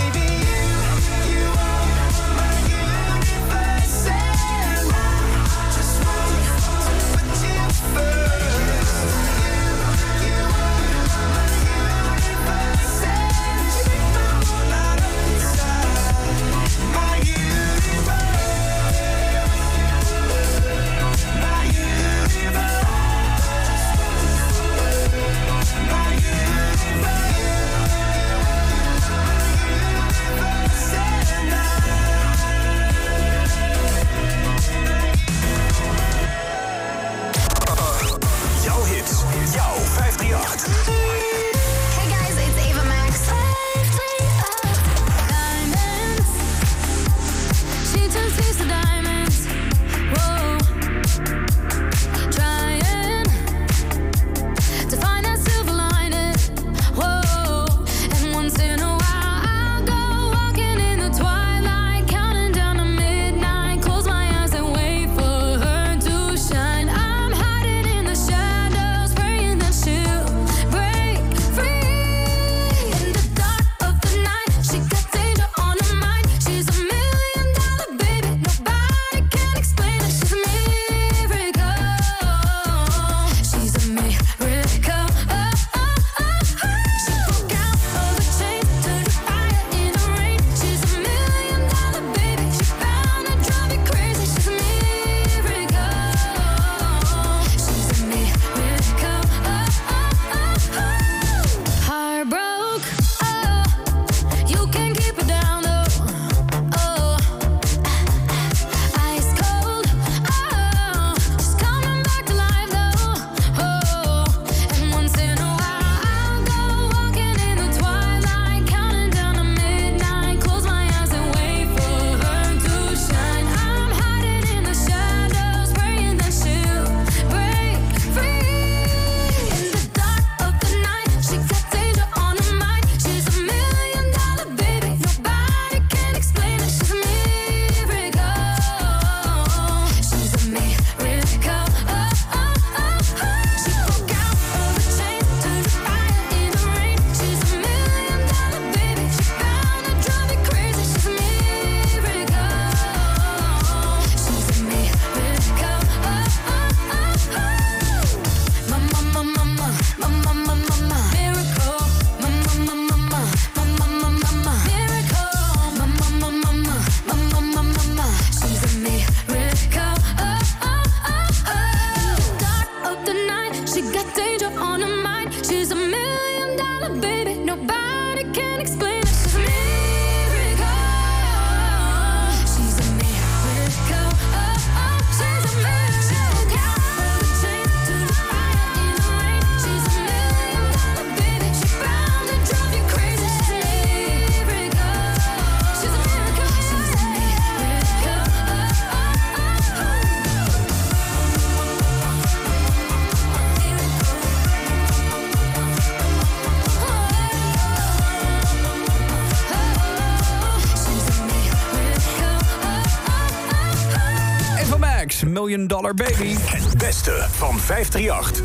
Dollar Baby. Het beste van 538.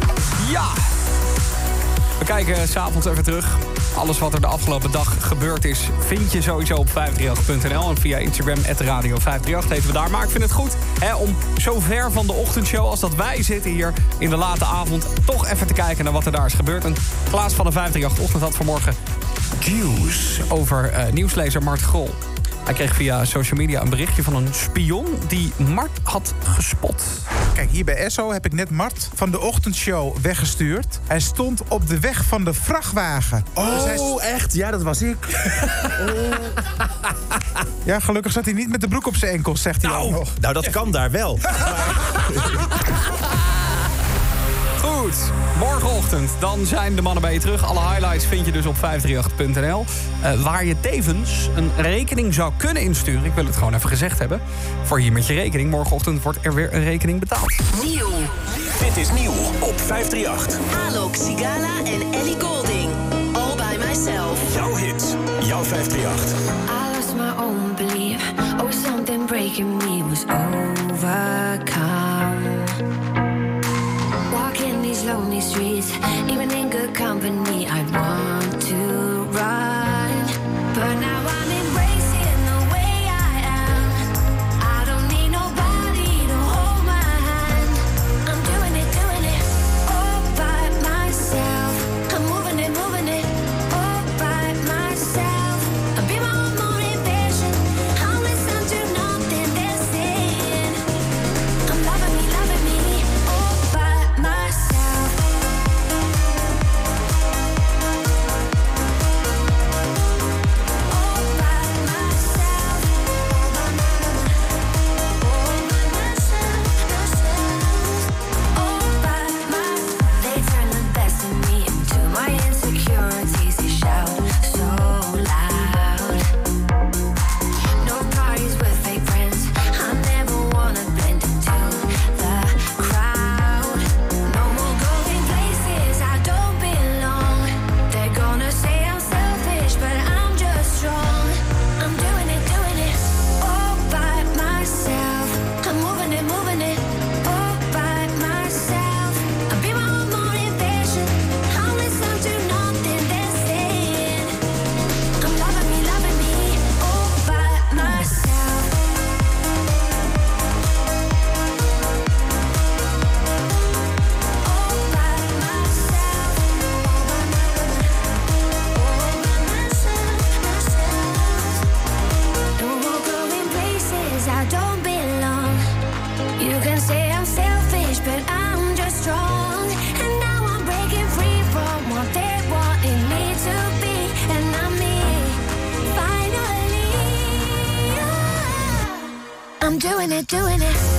Ja! We kijken s'avonds even terug. Alles wat er de afgelopen dag gebeurd is, vind je sowieso op 538.nl. En via Instagram, radio 538 heten we daar. Maar ik vind het goed hè, om zo ver van de ochtendshow als dat wij zitten hier in de late avond... toch even te kijken naar wat er daar is gebeurd. En Klaas van de 538-ochtend had vanmorgen nieuws over eh, nieuwslezer Mart Grol. Hij kreeg via social media een berichtje van een spion die Mart had gespot. Kijk, hier bij Esso heb ik net Mart van de ochtendshow weggestuurd. Hij stond op de weg van de vrachtwagen. Oh, echt? Ja, dat was ik. Ja, gelukkig zat hij niet met de broek op zijn enkels, zegt hij ook nog. Nou, dat kan daar wel. Goed, morgenochtend dan zijn de mannen bij je terug. Alle highlights vind je dus op 538.nl. Eh, waar je tevens een rekening zou kunnen insturen. Ik wil het gewoon even gezegd hebben. Voor hier met je rekening. Morgenochtend wordt er weer een rekening betaald. Nieuw. Dit is nieuw op 538. Alok, Sigala en Ellie Golding. All by myself. Jouw hits, jouw 538. I lost my own belief. Oh, something breaking me was overcome. Walking these lonely streets, even in good company, I want doing it,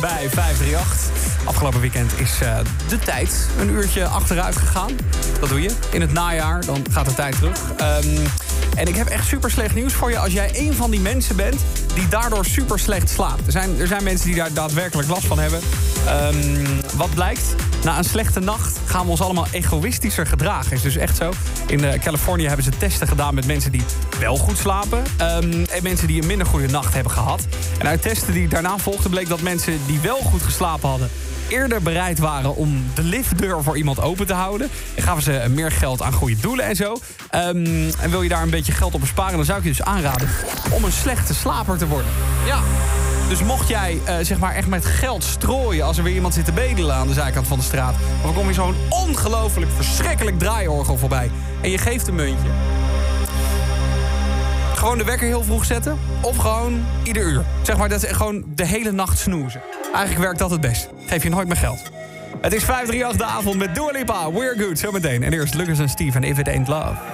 Bij 538. Afgelopen weekend is eh, de tijd een uurtje achteruit gegaan. Dat doe je. In het najaar, dan gaat de tijd terug. Ehm, En ik heb echt super slecht nieuws voor je als jij een van die mensen bent die daardoor super slecht slaapt. Er zijn, er zijn mensen die daar daadwerkelijk last van hebben. Ehm, wat blijkt? Na een slechte nacht gaan we ons allemaal egoïstischer gedragen. Is dus echt zo. In eh, Californië hebben ze testen gedaan met mensen die wel goed slapen. ehm, en mensen die een minder goede nacht hebben gehad. En uit testen die daarna volgden bleek dat mensen die wel goed geslapen hadden eerder bereid waren om de liftdeur voor iemand open te houden. En gaven ze meer geld aan goede doelen en zo. Ehm, en wil je daar een beetje geld op besparen... dan zou ik je dus aanraden om een slechte slaper te worden. Ja. Dus mocht jij eh, zeg maar echt met geld strooien... als er weer iemand zit te bedelen aan de zijkant van de straat... dan kom je zo'n ongelooflijk verschrikkelijk draaiorgel voorbij. En je geeft een muntje. Gewoon de wekker heel vroeg zetten. Of gewoon ieder uur. Zeg maar, dat gewoon de hele nacht snoezen. Eigenlijk werkt dat het best. Geef je nooit meer geld. Het is 538 de avond met Dua. We're good, zometeen. En eerst Lucas en Steve en If It Ain't Love.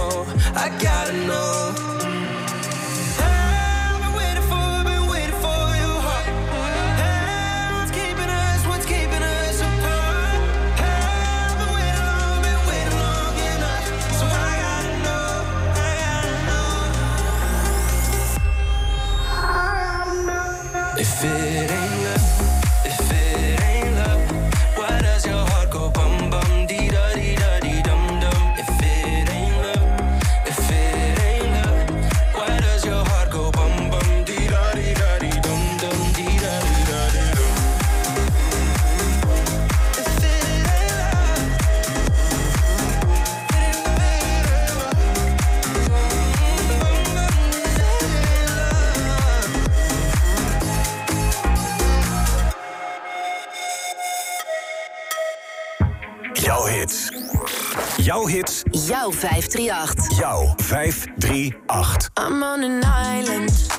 Jouw 538. Jouw 538. I'm on an island.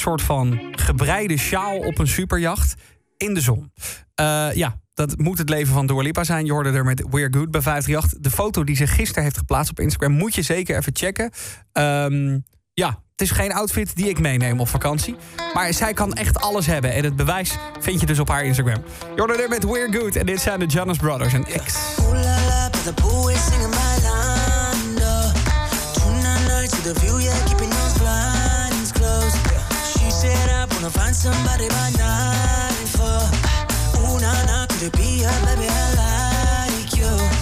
Soort van gebreide sjaal op een superjacht in de zon. Eh, ja, dat moet het leven van Dua Lipa zijn. Je hoorde er met We're Good bij 538. De foto die ze gisteren heeft geplaatst op Instagram... moet je zeker even checken. Ehm, ja, het is geen outfit die ik meeneem op vakantie. Maar zij kan echt alles hebben. En het bewijs vind je dus op haar Instagram. Je hoorde er met We're Good. En dit zijn de Jonas Brothers en X. find somebody by nine for. Ooh na na, could it be her, baby? I like you.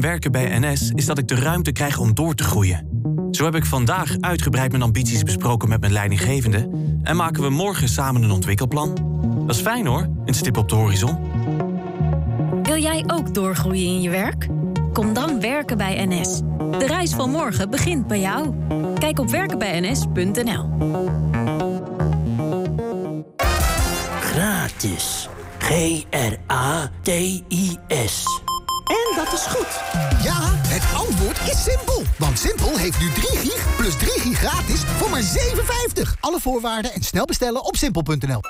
Van werken bij NS is dat ik de ruimte krijg om door te groeien. Zo heb ik vandaag uitgebreid mijn ambities besproken met mijn leidinggevende... en maken we morgen samen een ontwikkelplan. Dat is fijn hoor, een stip op de horizon. Wil jij ook doorgroeien in je werk? Kom dan werken bij NS. De reis van morgen begint bij jou. Kijk op werkenbijns.nl. Gratis. G-R-A-T-I-S. Dat is goed. Ja, het antwoord is simpel. Want Simpel heeft nu 3 gig plus 3 gig gratis voor maar 7,50. Alle voorwaarden en snel bestellen op simpel.nl.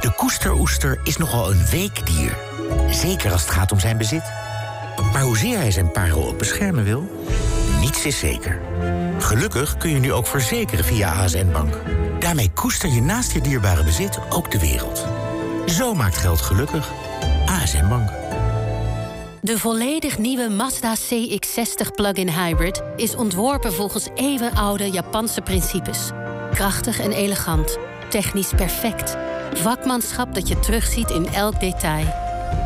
De koesteroester is nogal een weekdier. Zeker als het gaat om zijn bezit. Maar hoezeer hij zijn parel ook beschermen wil, niets is zeker. Gelukkig kun je nu ook verzekeren via ASN Bank. Daarmee koester je naast je dierbare bezit ook de wereld. Zo maakt geld gelukkig. ASN Bank. De volledig nieuwe Mazda CX-60 plug-in hybrid is ontworpen volgens eeuwenoude Japanse principes. Krachtig en elegant, technisch perfect. Vakmanschap dat je terugziet in elk detail.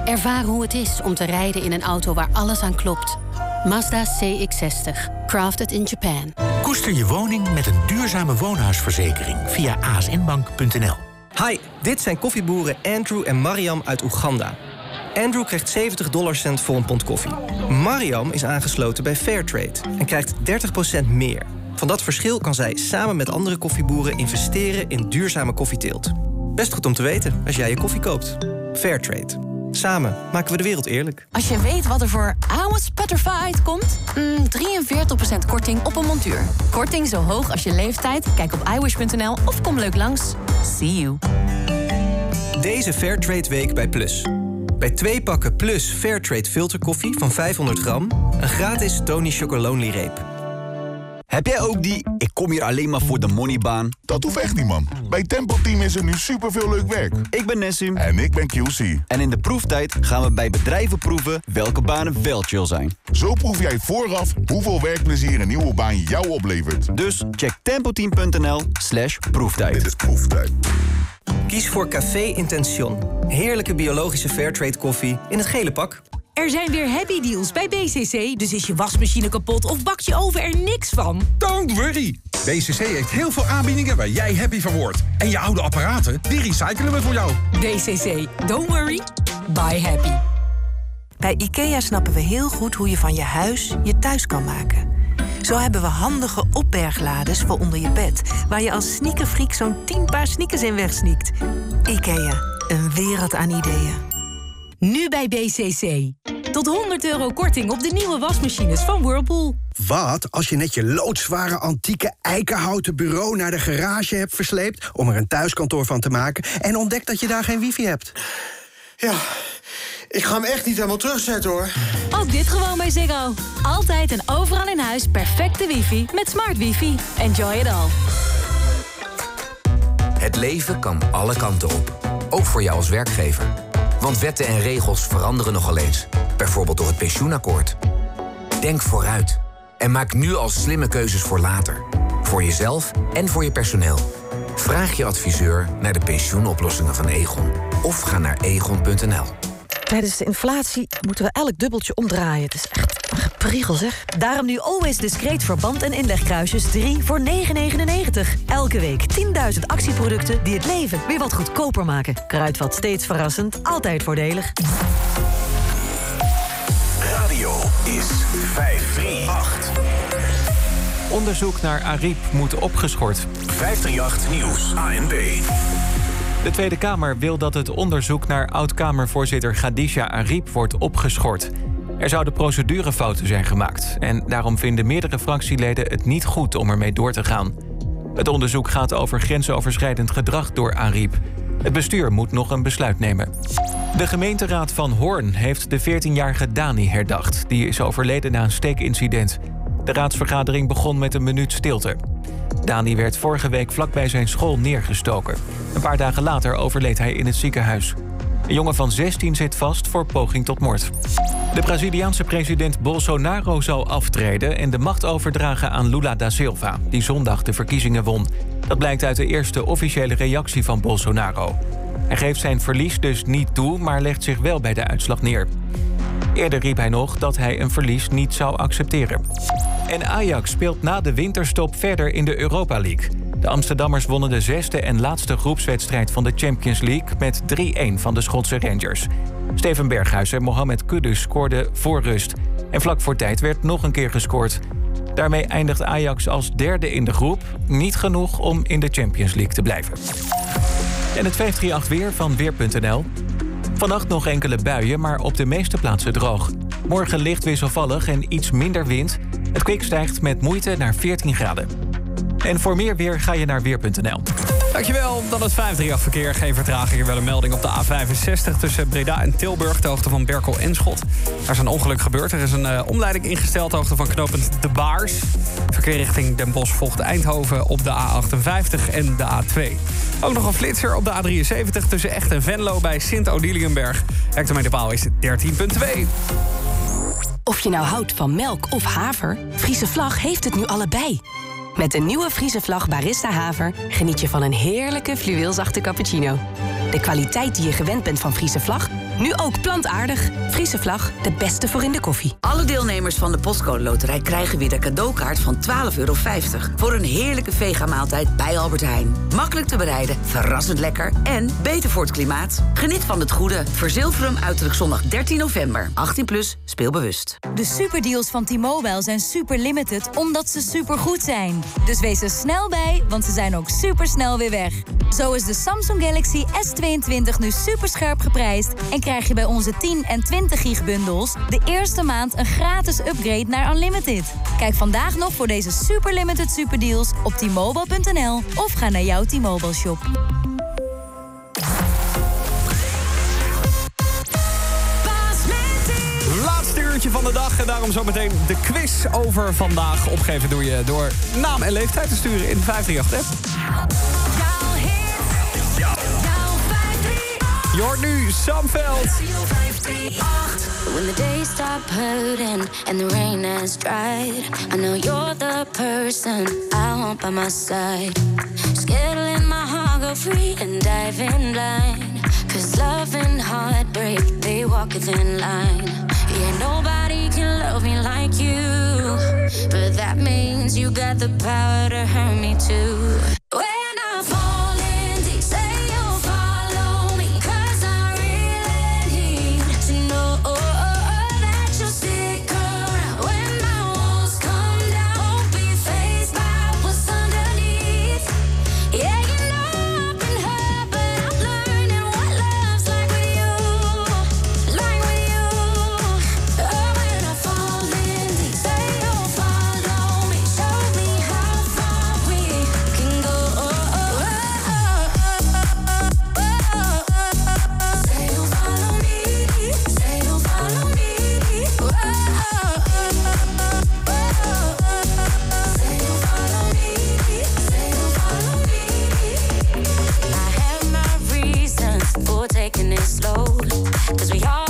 Ervaar hoe het is om te rijden in een auto waar alles aan klopt. Mazda CX-60, crafted in Japan. Koester je woning met een duurzame woonhuisverzekering via asnbank.nl. Hi, dit zijn koffieboeren Andrew en Mariam uit Oeganda. Andrew krijgt 70 dollarcent voor een pond koffie. Mariam is aangesloten bij Fairtrade en krijgt 30% meer. Van dat verschil kan zij samen met andere koffieboeren investeren in duurzame koffieteelt. Best goed om te weten als jij je koffie koopt. Fairtrade. Samen maken we de wereld eerlijk. Als je weet wat er voor Owens Butterfied komt, mm, 43% korting op een montuur. Korting zo hoog als je leeftijd? Kijk op iwish.nl of kom leuk langs. See you. Deze Fairtrade week bij Plus. Bij twee pakken Plus Fairtrade filterkoffie van 500 gram... een gratis Tony Chocolonely reep. Heb jij ook die ik kom hier alleen maar voor de moneybaan? Dat hoeft echt niet, man. Bij Tempo Team is er nu superveel leuk werk. Ik ben Nessim. En ik ben QC. En in de proeftijd gaan we bij bedrijven proeven welke banen wel chill zijn. Zo proef jij vooraf hoeveel werkplezier een nieuwe baan jou oplevert. Dus check tempoteam.nl slash proeftijd. Dit is proeftijd. Kies voor Café Intention. Heerlijke biologische Fairtrade koffie in het gele pak. Er zijn weer happy deals bij BCC, dus is je wasmachine kapot of bak je oven er niks van? Don't worry! BCC heeft heel veel aanbiedingen waar jij happy van wordt. En je oude apparaten, die recyclen we voor jou. BCC, don't worry, buy happy. Bij IKEA snappen we heel goed hoe je van je huis je thuis kan maken. Zo hebben we handige opberglades voor onder je bed... waar je als sneakerfreak zo'n 10 paar sneakers in wegsneakt. IKEA, een wereld aan ideeën. Nu bij BCC. Tot 100 euro korting op de nieuwe wasmachines van Whirlpool. Wat als je net je loodzware antieke eikenhouten bureau naar de garage hebt versleept... om er een thuiskantoor van te maken en ontdekt dat je daar geen wifi hebt? Ja, ik ga hem echt niet helemaal terugzetten hoor. Ook dit gewoon bij Ziggo. Altijd en overal in huis perfecte wifi met smart wifi. Enjoy it all. Het leven kan alle kanten op. Ook voor jou als werkgever. Want wetten en regels veranderen nogal eens. Bijvoorbeeld door het pensioenakkoord. Denk vooruit. En maak nu al slimme keuzes voor later. Voor jezelf en voor je personeel. Vraag je adviseur naar de pensioenoplossingen van Egon. Of ga naar egon.nl. Tijdens de inflatie moeten we elk dubbeltje omdraaien. Het is echt een gepriegel, zeg. Daarom nu Always Discreet verband en inlegkruisjes 3 voor 9,99. Elke week 10.000 actieproducten die het leven weer wat goedkoper maken. Kruidvat steeds verrassend, altijd voordelig. Radio is 538. Onderzoek naar Ariep moet opgeschort. 538 Nieuws, ANB. De Tweede Kamer wil dat het onderzoek naar oud-Kamervoorzitter Khadija Ariep wordt opgeschort. Er zouden procedurefouten zijn gemaakt. En daarom vinden meerdere fractieleden het niet goed om ermee door te gaan. Het onderzoek gaat over grensoverschrijdend gedrag door Ariep. Het bestuur moet nog een besluit nemen. De gemeenteraad van Hoorn heeft de 14-jarige Dani herdacht. Die is overleden na een steekincident. De raadsvergadering begon met een minuut stilte. Dani werd vorige week vlakbij zijn school neergestoken. Een paar dagen later overleed hij in het ziekenhuis. Een jongen van 16 zit vast voor poging tot moord. De Braziliaanse president Bolsonaro zal aftreden en de macht overdragen aan Lula da Silva, die zondag de verkiezingen won. Dat blijkt uit de eerste officiële reactie van Bolsonaro. Hij geeft zijn verlies dus niet toe, maar legt zich wel bij de uitslag neer. Eerder riep hij nog dat hij een verlies niet zou accepteren. En Ajax speelt na de winterstop verder in de Europa League. De Amsterdammers wonnen de zesde en laatste groepswedstrijd van de Champions League met 3-1 van de Schotse Rangers. Steven Berghuis en Mohamed Kudus scoorden voor rust. En vlak voor tijd werd nog een keer gescoord. Daarmee eindigt Ajax als derde in de groep. Niet genoeg om in de Champions League te blijven. En het 538 weer van Weer.nl. Vannacht nog enkele buien, maar op de meeste plaatsen droog. Morgen licht wisselvallig en iets minder wind. Het kwik stijgt met moeite naar 14 graden. En voor meer weer ga je naar weer.nl. Dankjewel. Dan het 538-verkeer. Geen vertraging. Wel een melding op de A65 tussen Breda en Tilburg... de hoogte van Berkel en Schot. Daar is een ongeluk gebeurd. Er is een eh, omleiding ingesteld de hoogte van knooppunt De Baars. Verkeer richting Den Bosch volgt Eindhoven op de A58 en de A2. Ook nog een flitser op de A73 tussen Echt en Venlo... bij Sint-Odiliënberg. Hectometerpaal is 13,2. Of je nou houdt van melk of haver, Friese Vlag heeft het nu allebei. Met de nieuwe Friese Vlag Barista Haver geniet je van een heerlijke fluweelzachte cappuccino. De kwaliteit die je gewend bent van Friese Vlag, nu ook plantaardig. Friese Vlag, de beste voor in de koffie. Alle deelnemers van de Postcode Loterij krijgen weer de cadeaukaart van 12,50 euro... voor een heerlijke vegamaaltijd bij Albert Heijn. Makkelijk te bereiden, verrassend lekker en beter voor het klimaat. Geniet van het goede. Verzilver hem uiterlijk zondag 13 november. 18 plus, speel bewust. De superdeals van T-Mobile zijn super limited omdat ze supergoed zijn. Dus wees er snel bij, want ze zijn ook super snel weer weg. Zo is de Samsung Galaxy S22 nu superscherp geprijsd en krijg je bij onze 10 en 20 gig bundels de eerste maand een gratis upgrade naar Unlimited. Kijk vandaag nog voor deze super limited superdeals op t-mobile.nl of ga naar jouw T-Mobile shop. Laatste uurtje van de dag en daarom zometeen de quiz over vandaag. Opgeven doe je door naam en leeftijd te sturen in de 538-app. Je hoort nu Sam Veld. When the days stop hurting and the rain has dried, I know you're the person I want by my side. Scared my heart go free and dive in blind. Cause love and heartbreak, they walk a thin line. Yeah, nobody can love me like you. But that means you got the power to hurt me too. Slow. Cause we all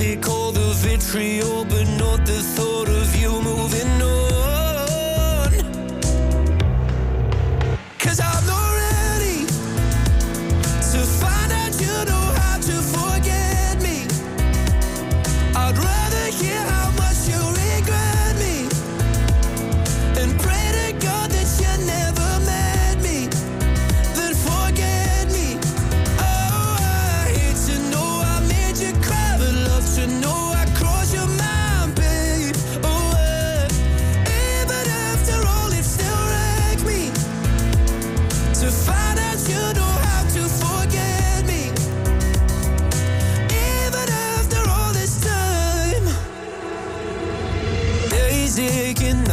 I'll all the vitriol, but not the thought of you moving on.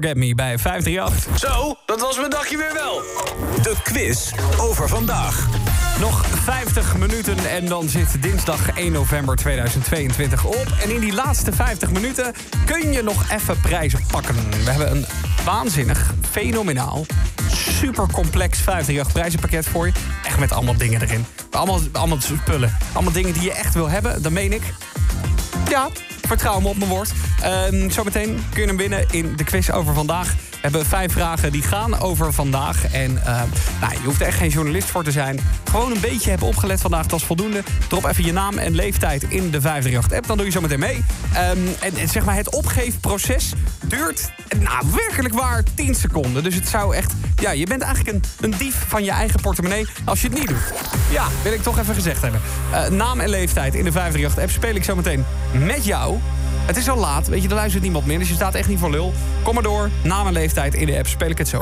Forget Me bij 538. Zo, dat was mijn dagje weer wel. De quiz over vandaag. Nog 50 minuten en dan zit dinsdag 1 november 2022 op. En in die laatste 50 minuten kun je nog even prijzen pakken. We hebben een waanzinnig, fenomenaal, super complex 538 prijzenpakket voor je. Echt met allemaal dingen erin. Allemaal, allemaal spullen. Allemaal dingen die je echt wil hebben, dat meen ik. Ja, vertrouw me op mijn woord. Ehm, zometeen kun je hem winnen in de quiz over vandaag. We hebben vijf vragen die gaan over vandaag. En ehm, nou, je hoeft er echt geen journalist voor te zijn. Gewoon een beetje hebben opgelet vandaag, dat is voldoende. Drop even je naam en leeftijd in de 538-app. Dan doe je zometeen mee. Ehm, en, en zeg maar, het opgeefproces duurt nou, werkelijk waar 10 seconden. Dus het zou echt... Ja, je bent eigenlijk een, een dief van je eigen portemonnee als je het niet doet. Ja, wil ik toch even gezegd hebben. Eh, naam en leeftijd in de 538-app speel ik zometeen met jou. Het is al laat, weet je, er luistert niemand meer. Dus je staat echt niet voor lul. Kom maar door, naam en leeftijd in de app, speel ik het zo.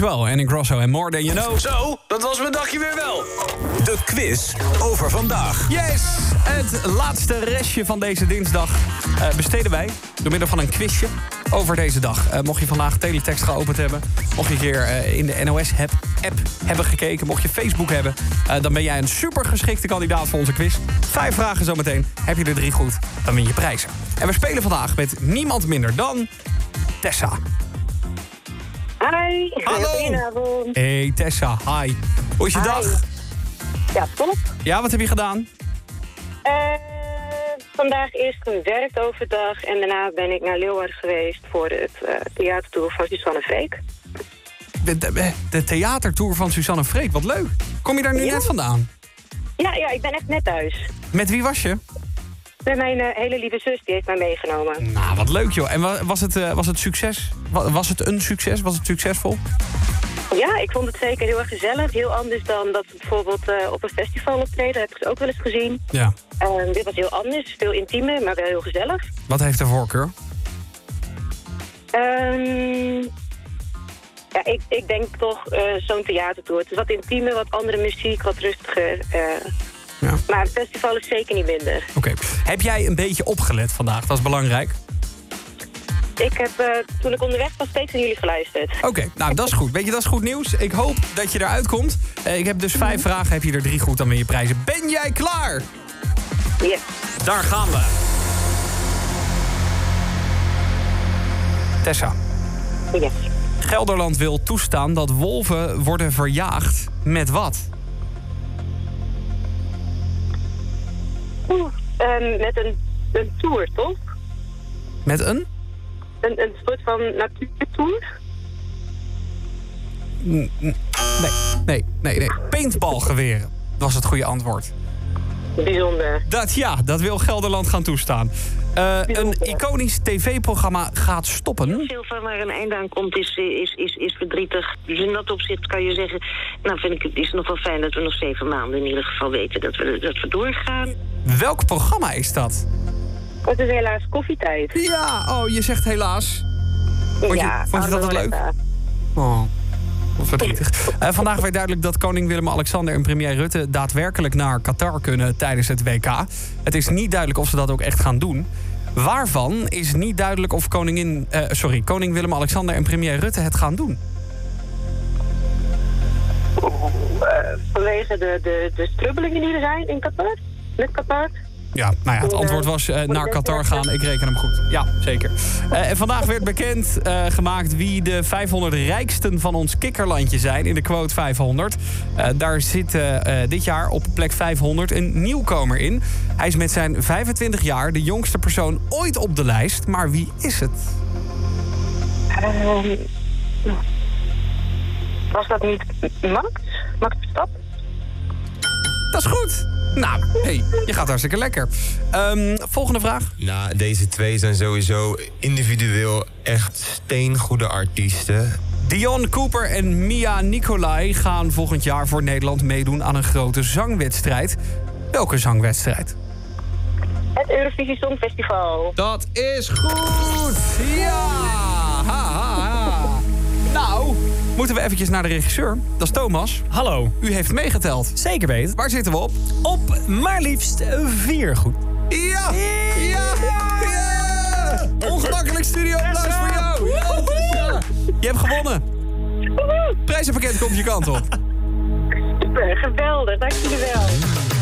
En in Grosso en More Than You Know. Zo, dat was mijn dagje weer wel. De quiz over vandaag. Yes! Het laatste restje van deze dinsdag eh, besteden wij door middel van een quizje over deze dag. Eh, mocht je vandaag teletext geopend hebben, mocht je een keer eh, in de NOS-app hebben gekeken, mocht je Facebook hebben, dan ben jij een super geschikte kandidaat voor onze quiz. Vijf vragen zometeen. Heb je er drie goed, dan win je prijzen. En we spelen vandaag met niemand minder dan Tessa. Hallo. Hey Tessa, hi. Hoe is je dag? Ja, top. Ja, wat heb je gedaan? Eh, vandaag eerst een overdag en daarna ben ik naar Leeuwarden geweest voor het eh, theatertour van Susanne Freek. De, de, theatertour van Susanne Freek, wat leuk. Kom je daar nu net vandaan? Ja, ja, ik ben echt net thuis. Met wie was je? Met mijn eh, hele lieve zus, die heeft mij meegenomen. Nou, wat leuk joh. En was het, was het succes? Wa- Was het een succes? Was het succesvol? Ja, ik vond het zeker heel erg gezellig. Heel anders dan dat we bijvoorbeeld eh, op een festival optreden. heb ik ze ook wel eens gezien. Ja. Ehm, dit was heel anders, veel intiemer, maar wel heel gezellig. Wat heeft de voorkeur? Ehm, ja, ik, ik denk toch eh, zo'n theatertour. Het is wat intiemer, wat andere muziek, wat rustiger. eh. Maar het festival is zeker niet minder. Oké. Heb jij een beetje opgelet vandaag? Dat is belangrijk. Ik heb eh, toen ik onderweg was steeds naar jullie geluisterd. Oké, nou dat is goed. Weet je, dat is goed nieuws. Ik hoop dat je eruit komt. Eh, ik heb dus vijf vragen. Heb je er drie goed, dan win je prijzen. Ben jij klaar? Yes. Daar gaan we. Tessa. Yes. Gelderland wil toestaan dat wolven worden verjaagd met wat? Oeh, ehm, met een, een tour, toch? Met een? Een, een soort van natuurtour? Nee, nee, nee, nee. Paintballgeweren was het goede antwoord. Bijzonder. Dat ja, dat wil Gelderland gaan toestaan. Eh, een iconisch tv-programma gaat stoppen. Veel van waar een einde aan komt is, is, is, is verdrietig. Dus in dat opzicht kan je zeggen... nou vind ik het is nog wel fijn dat we nog zeven maanden in ieder geval weten dat we, dat we doorgaan. Welk programma is dat? Het is helaas koffietijd. Ja, oh, je zegt helaas. Vond je, Ja, vond je dat wat leuk? Oh, wat verdrietig. Eh, vandaag werd duidelijk dat koning Willem-Alexander en premier Rutte... daadwerkelijk naar Qatar kunnen tijdens het WK. Het is niet duidelijk of ze dat ook echt gaan doen. Waarvan is niet duidelijk of koningin, eh, sorry, koning Willem-Alexander en premier Rutte het gaan doen. Vanwege de, de, de strubbelingen die er zijn in Qatar? Met Qatar? Ja, nou ja, het antwoord was eh, naar Qatar gaan. Ik reken hem goed. Ja, zeker. Eh, en vandaag werd bekend eh, gemaakt wie de 500 rijksten van ons kikkerlandje zijn in de quote 500. Eh, daar zit dit jaar op plek 500 een nieuwkomer in. Hij is met zijn 25 jaar de jongste persoon ooit op de lijst. Maar wie is het? Ehm, was dat niet Max? Max Verstappen? Dat is goed. Nou, hey, je gaat hartstikke lekker. Ehm, volgende vraag. Nou, deze twee zijn sowieso individueel echt steengoede artiesten. Dion Cooper en Mia Nicolai gaan volgend jaar voor Nederland meedoen aan een grote zangwedstrijd. Welke zangwedstrijd? Het Eurovisie Songfestival. Dat is goed! Ja! Ha, ha, ha. Nou, moeten we eventjes naar de regisseur. Dat is Thomas. Hallo. U heeft meegeteld. Zeker weten. Waar zitten we op? Op maar liefst vier goed. Ja! Ja! ja! Ongemakkelijk studio applaus voor jou! Ja. Je hebt gewonnen. Prijzenpakket komt je kant op. Super, geweldig. Dank jullie wel.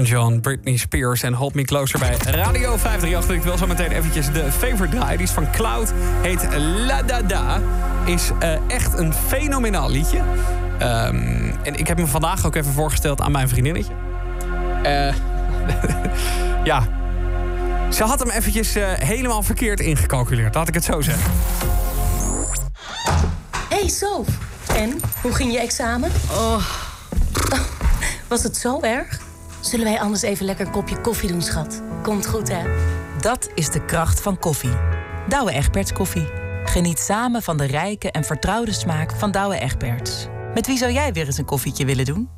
Elton John, Britney Spears en Hold Me Closer bij Radio 538. Ik wil zo meteen eventjes de favorite draaien. Die is van Cloud, heet La Dada. Is eh, echt een fenomenaal liedje. Ehm, en ik heb hem vandaag ook even voorgesteld aan mijn vriendinnetje. Eh, ja, ze had hem eventjes eh, helemaal verkeerd ingecalculeerd. Laat ik het zo zeggen. Hey Sof. En, hoe ging je examen? Oh. Was het zo erg? Zullen wij anders even lekker een kopje koffie doen, schat? Komt goed, hè? Dat is de kracht van koffie. Douwe Egberts koffie. Geniet samen van de rijke en vertrouwde smaak van Douwe Egberts. Met wie zou jij weer eens een koffietje willen doen?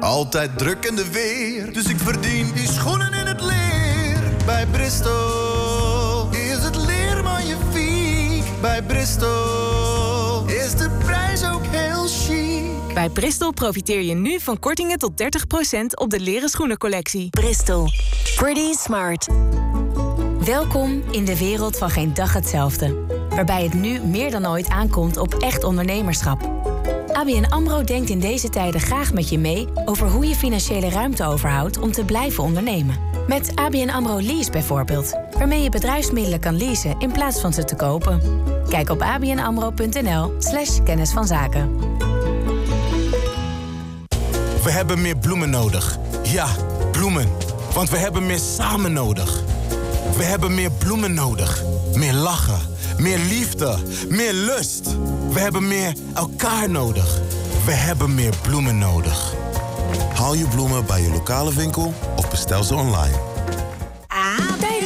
Altijd druk in de weer, dus ik verdien die schoenen in het leer. Bij Bristol is het leer magnifiek. Bij Bristol Bij Bristol profiteer je nu van kortingen tot 30% op de leren schoenencollectie. Bristol. Pretty smart. Welkom in de wereld van geen dag hetzelfde. Waarbij het nu meer dan ooit aankomt op echt ondernemerschap. ABN AMRO denkt in deze tijden graag met je mee... over hoe je financiële ruimte overhoudt om te blijven ondernemen. Met ABN AMRO Lease bijvoorbeeld. Waarmee je bedrijfsmiddelen kan leasen in plaats van ze te kopen. Kijk op abnamro.nl slash kennis van zaken. We hebben meer bloemen nodig. Ja, bloemen. Want we hebben meer samen nodig. We hebben meer bloemen nodig. Meer lachen. Meer liefde. Meer lust. We hebben meer elkaar nodig. We hebben meer bloemen nodig. Haal je bloemen bij je lokale winkel of bestel ze online.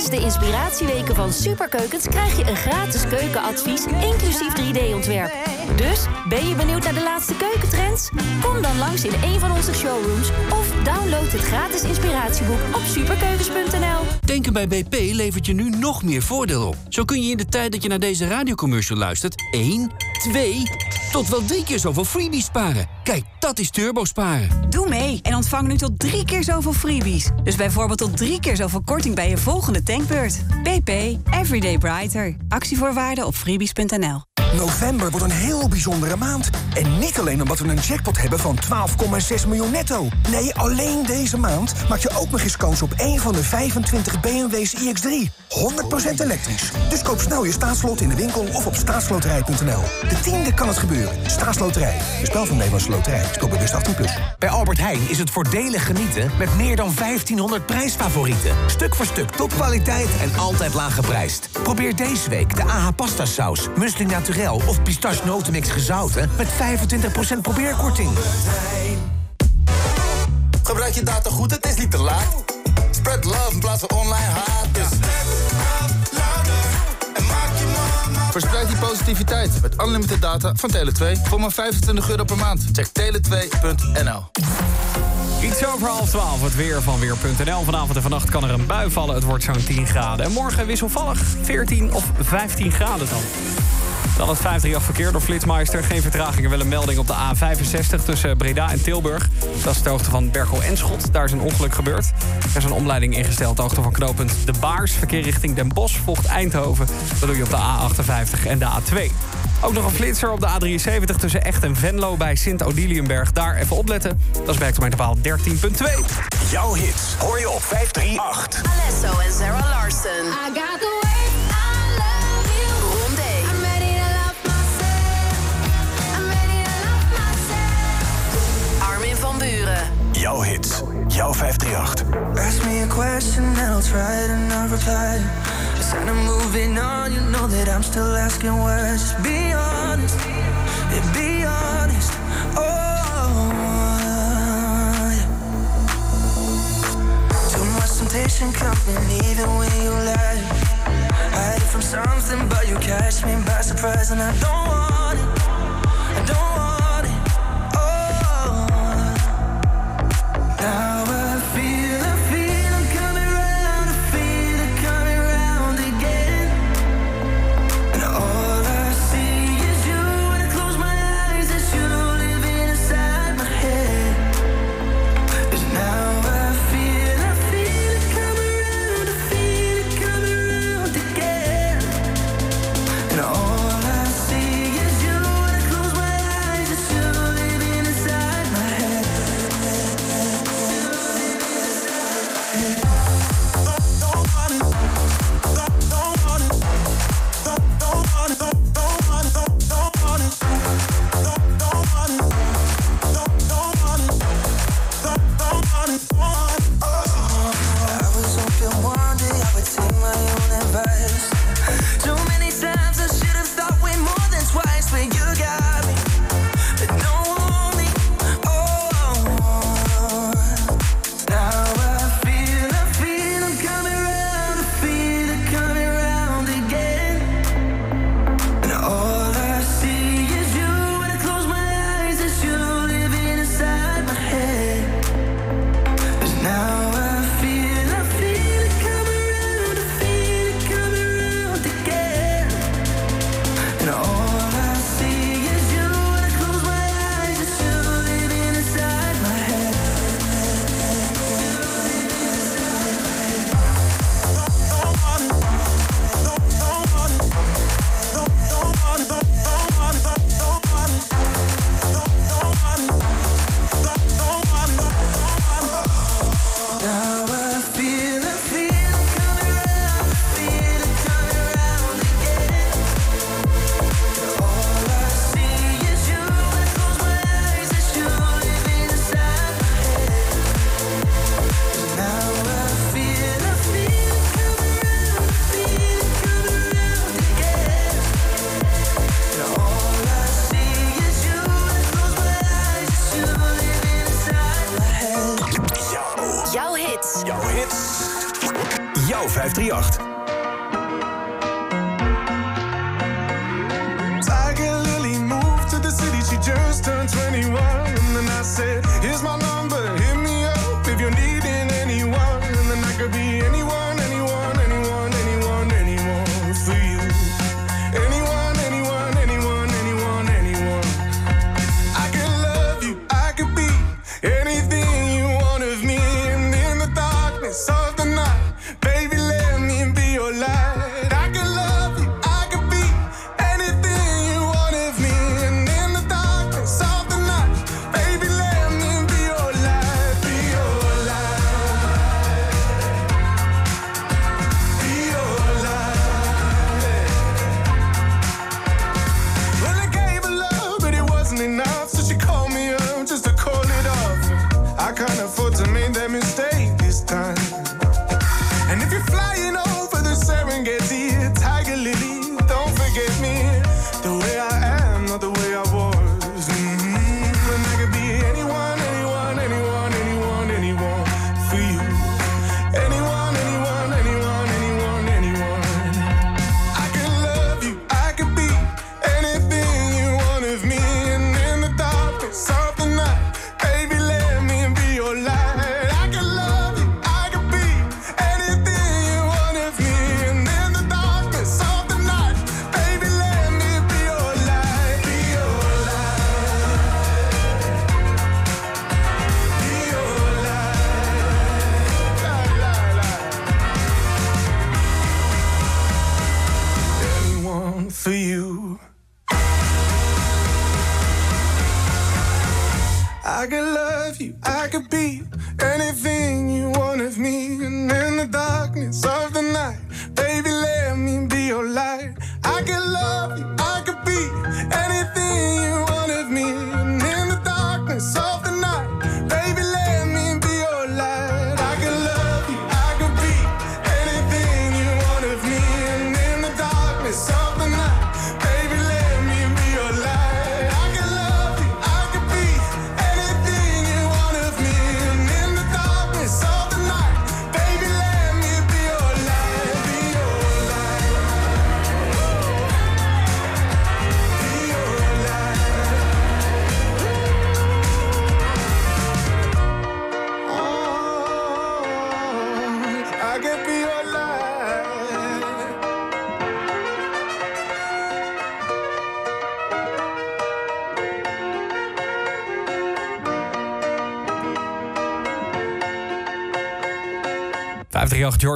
Tijdens de inspiratieweken van Superkeukens krijg je een gratis keukenadvies, inclusief 3D-ontwerp. Dus, ben je benieuwd naar de laatste keukentrends? Kom dan langs in een van onze showrooms of download het gratis inspiratieboek op superkeukens.nl. Tanken bij BP levert je nu nog meer voordeel op. Zo kun je in de tijd dat je naar deze radiocommercial luistert... 1, 2 tot wel drie keer zoveel freebies sparen. Kijk, dat is turbo sparen. Doe mee en ontvang nu tot drie keer zoveel freebies. Dus bijvoorbeeld tot drie keer zoveel korting bij je volgende tankbeurt. BP, Everyday Brighter. Actievoorwaarden op freebies.nl. November wordt een heel bijzondere maand. En niet alleen omdat we een jackpot hebben van 12,6 miljoen netto. Nee, alleen deze maand maak je ook nog eens kans op één van de 25 BMW's iX3. 100% elektrisch. Dus koop snel je staatslot in de winkel of op staatsloterij.nl. De tiende kan het gebeuren. Staatsloterij. De spel van Nederlandse Loterij. Speel bewust 18+. Plus. Bij Albert Heijn is het voordelig genieten met meer dan 1500 prijsfavorieten. Stuk voor stuk topkwaliteit en altijd laag geprijsd. Probeer deze week de AH pasta saus, muesli naturel of pistache notenmix gezouten met 25% probeerkorting. Gebruik je data goed, het is niet te laat. Spread love in plaats van online haat. Dus Verspreid die positiviteit met unlimited data van Tele2 voor maar 25 euro per maand. Check tele2.nl. Iets over half 12, het weer van Weer.nl. Vanavond en vannacht kan er een bui vallen. Het wordt zo'n 10 graden. En morgen wisselvallig 14 of 15 graden dan. Dan het 538-verkeer door Flitsmeister. Geen vertragingen, wel een melding op de A65 tussen Breda en Tilburg. Dat is de hoogte van Berkel en Schot. Daar is een ongeluk gebeurd. Er is een omleiding ingesteld, de hoogte van knooppunt De Baars. Verkeer richting Den Bosch volgt Eindhoven. Dat doe je op de A58 en de A2. Ook nog een flitser op de A73 tussen Echt en Venlo bij Sint-Odiliënberg. Daar even opletten. Dat is werktermijnpaal 13.2. Jouw hits hoor je op 538. Alesso en Sarah Larson. I got the way Jouw hits, jouw 538. Ask me a question and I'll try to not reply. Instead of moving on, you know that I'm still asking words. Just be honest, yeah, be honest. Oh, yeah. Too much temptation coming even when you lie. From something, but you catch me by surprise, and I don't want it. I don't want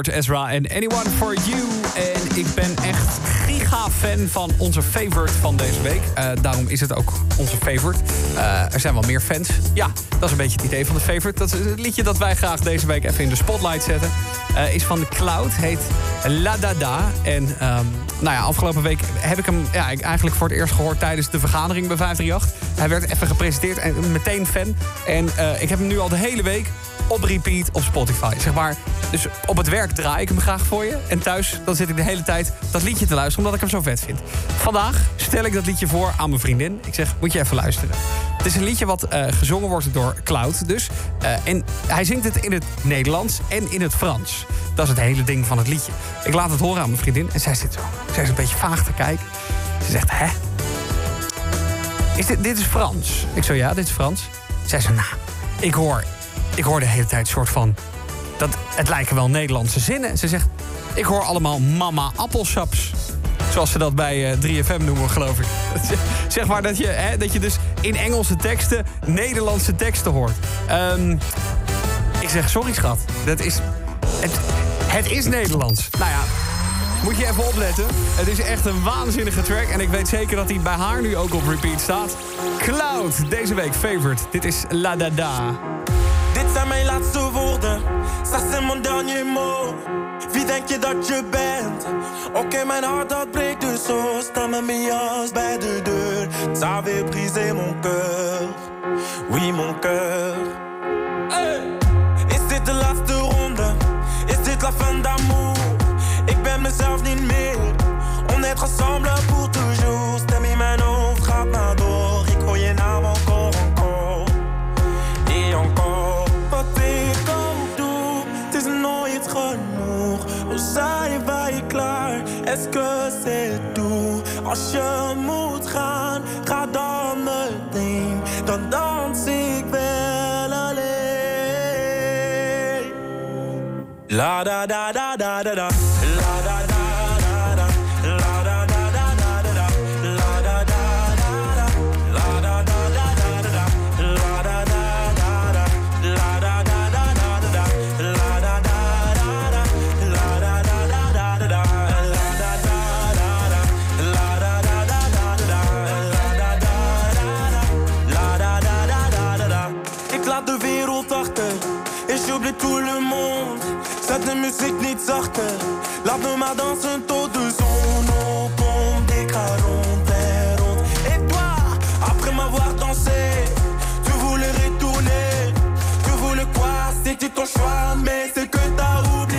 Ezra en Anyone For You. En ik ben echt giga-fan van onze favorite van deze week. Eh, daarom is het ook onze favorite. Eh, er zijn wel meer fans. Ja, dat is een beetje het idee van de favorite. Dat is het liedje dat wij graag deze week even in de spotlight zetten. Eh, is van The Cloud, heet La Dada. En ehm, nou ja, afgelopen week heb ik hem ja, eigenlijk voor het eerst gehoord tijdens de vergadering bij 538. Hij werd even gepresenteerd en meteen fan. En ik heb hem nu al de hele week op repeat op Spotify. Zeg maar, dus op het werk draai ik hem graag voor je. En thuis dan zit ik de hele tijd dat liedje te luisteren... omdat ik hem zo vet vind. Vandaag stel ik dat liedje voor aan mijn vriendin. Ik zeg, moet je even luisteren. Het is een liedje wat eh, gezongen wordt door Cloud dus. Eh, en hij zingt het in het Nederlands en in het Frans. Dat is het hele ding van het liedje. Ik laat het horen aan mijn vriendin en zij zit zo. Zij is een beetje vaag te kijken. Ze zegt, hè? Is dit, dit is Frans? Ik zo, ja, dit is Frans. Zij zei, nou, ik hoor, ik hoor de hele tijd een soort van... Dat, het lijken wel Nederlandse zinnen. Ze zegt, ik hoor allemaal mama appelsaps. Zoals ze dat bij eh, 3FM noemen, geloof ik. zeg maar dat je, hè, dat je dus in Engelse teksten Nederlandse teksten hoort. Ehm, ik zeg, sorry schat, dat is... Het, het is Nederlands. Nou ja, moet je even opletten. Het is echt een waanzinnige track. En ik weet zeker dat hij bij haar nu ook op repeat staat. Cloud, deze week favorite. Dit is La Dada. Dit zijn mijn laatste woorden, ça c'est mon dernier mot. Wie denk je dat je bent? Oké, mijn hart dat breekt dus zo. Sta met mijn bij de deur. Ça avait brisé mon cœur. Oui, mon cœur. Hey! Is dit de laatste ronde? Is dit la fin d'amour? Ik ben mezelf niet meer. On est ensemble pour toujours. Zijn wij klaar? Que c'est tout? Als je moet gaan, ga dan meteen. Dan dans ik wel alleen. La da da da da da da tout le monde. Cette de musique ni de sorte. L'art de ma danse, un taux de son. pompe des carons, Et toi, après m'avoir dansé, tu voulais retourner. Tu voulais quoi? C'était ton choix, mais c'est que t'as oublié.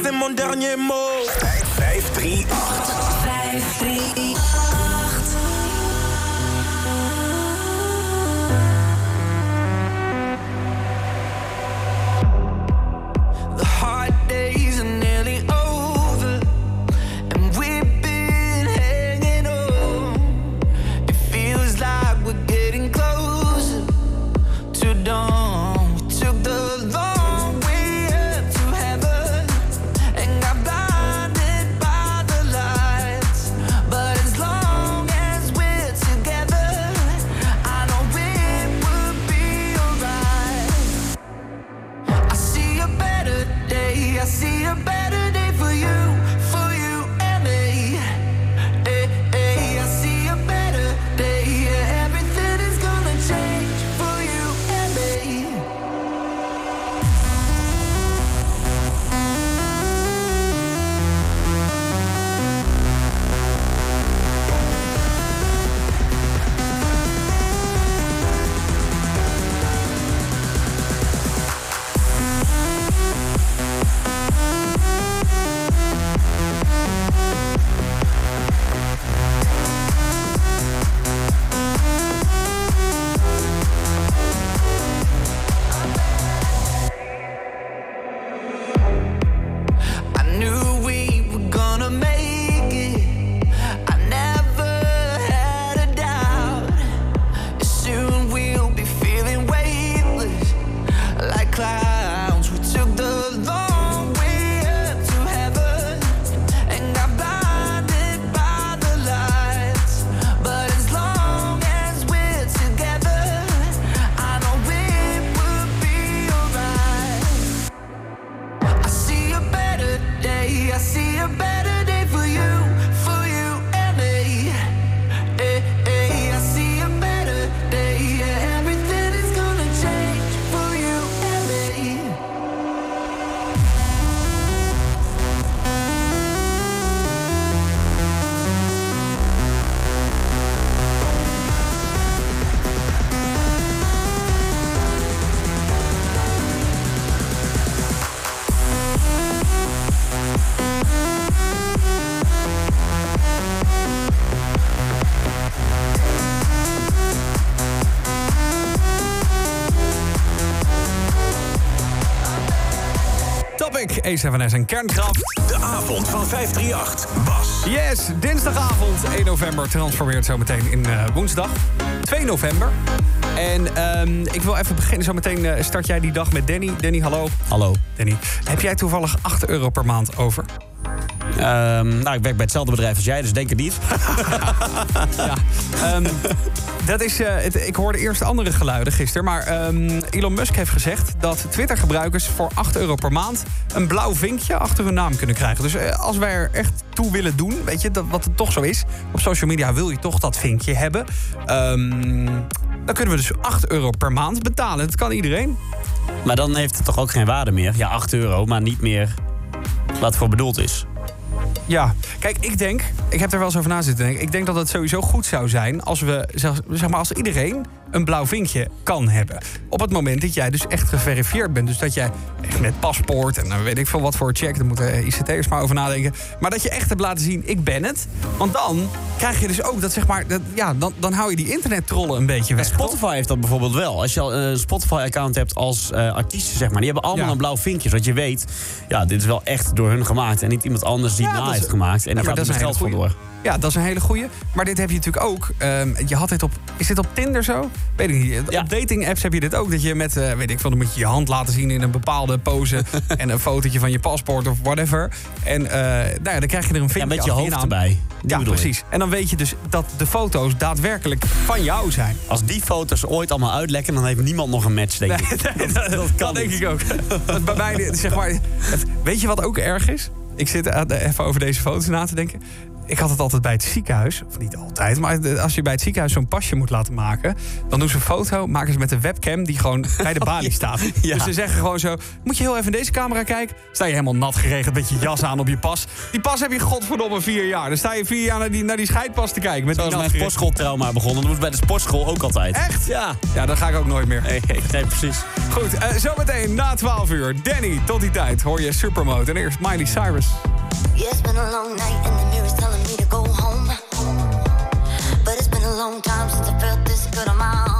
C'est mon dernier mot. A7S en Kernkraft. De avond van 538. Bas. Yes, dinsdagavond 1 november transformeert zometeen in eh, woensdag 2 november. En ehm, ik wil even beginnen. Zometeen eh, start jij die dag met Danny. Danny, hallo. Hallo. Danny, heb jij toevallig 8 euro per maand over? Ehm, nou, ik werk bij hetzelfde bedrijf als jij, dus denk het niet. ja. Ehm, dat is, eh, het- ik hoorde eerst andere geluiden gisteren. Maar ehm, Elon Musk heeft gezegd dat Twitter-gebruikers voor 8 euro per maand... een blauw vinkje achter hun naam kunnen krijgen. Dus eh, als wij er echt toe willen doen, weet je, dat, wat het toch zo is... op social media wil je toch dat vinkje hebben... Ehm, dan kunnen we dus 8 euro per maand betalen. Dat kan iedereen. Maar dan heeft het toch ook geen waarde meer? Ja, 8 euro, maar niet meer wat voor bedoeld is. Ja, kijk, ik denk, ik heb er wel eens over na zitten denken. Ik denk dat het sowieso goed zou zijn als we, zeg maar, als iedereen een blauw vinkje kan hebben. Op het moment dat jij dus echt geverifieerd bent. Dus dat jij echt met paspoort en dan weet ik veel wat voor check, daar moeten ICT'ers maar over nadenken. Maar dat je echt hebt laten zien, ik ben het. Want dan krijg je dus ook dat, zeg maar, dat, ja, dan, dan hou je die internettrollen een beetje weg. Spotify heeft dat bijvoorbeeld wel. Als je al een Spotify-account hebt als eh artiest, zeg maar, die hebben allemaal een blauw vinkje. Zodat je weet, ja, dit is wel echt door hun gemaakt. En niet iemand anders die Ja, het na is- heeft gemaakt. En maar gaat er een geld voor door. Ja, dat is een hele goeie. Maar dit heb je natuurlijk ook. ehm, je had dit op. Is dit op Tinder zo? Weet ik niet. Op dating apps heb je dit ook. Dat je met, eh, weet ik veel, dan moet je je hand laten zien in een bepaalde pose. en een fotootje van je paspoort of whatever. En eh, nou ja, dan krijg je er een vinkje met je hoofd erbij. Die Ja, ik. precies. En dan weet je dus dat de foto's daadwerkelijk van jou zijn. Als die foto's ooit allemaal uitlekken, dan heeft niemand nog een match, denk ik. Nee, dat, dat denk ik ook. Bij mij, zeg maar, het- weet je wat ook erg is? Ik zit aan- even over deze foto's na te denken. Ik had het altijd bij het ziekenhuis. Of niet altijd, maar als je bij het ziekenhuis zo'n pasje moet laten maken... dan doen ze een foto, maken ze met een webcam die gewoon bij de balie staat. Ja. Dus ze zeggen gewoon zo... moet je heel even in deze camera kijken? Sta je helemaal nat geregeld met je jas aan op je pas. Die pas heb je godverdomme vier jaar. Dan sta je vier jaar naar die, naar die scheidpas te kijken. Met Zo die is nat mijn sportschooltrauma begonnen. Dat moest bij de sportschool ook altijd. Echt? Ja. Ja, dan ga ik ook nooit meer. Nee, nee precies. Goed, eh, zometeen na 12 uur. Danny, tot die tijd hoor je Supermode. En eerst Miley Cyrus. It's been a long night and the mirror's long time since I felt this good on my own.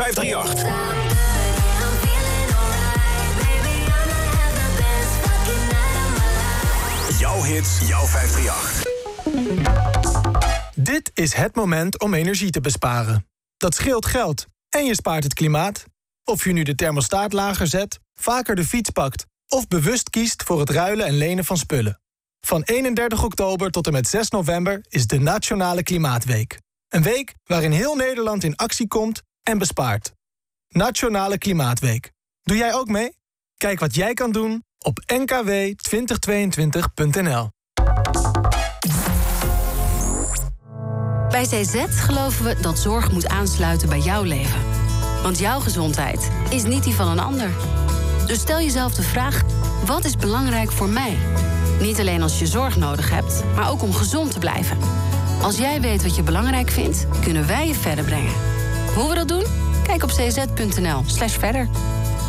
538. Jouw hits, jouw 538. Dit is het moment om energie te besparen. Dat scheelt geld en je spaart het klimaat. Of je nu de thermostaat lager zet, vaker de fiets pakt... of bewust kiest voor het ruilen en lenen van spullen. Van 31 oktober tot en met 6 november is de Nationale Klimaatweek. Een week waarin heel Nederland in actie komt en bespaart. Nationale Klimaatweek. Doe jij ook mee? Kijk wat jij kan doen op nkw2022.nl. Bij CZ geloven we dat zorg moet aansluiten bij jouw leven. Want jouw gezondheid is niet die van een ander. Dus stel jezelf de vraag, wat is belangrijk voor mij? Niet alleen als je zorg nodig hebt, maar ook om gezond te blijven. Als jij weet wat je belangrijk vindt, kunnen wij je verder brengen. Hoe we dat doen? Kijk op cz.nl slash verder.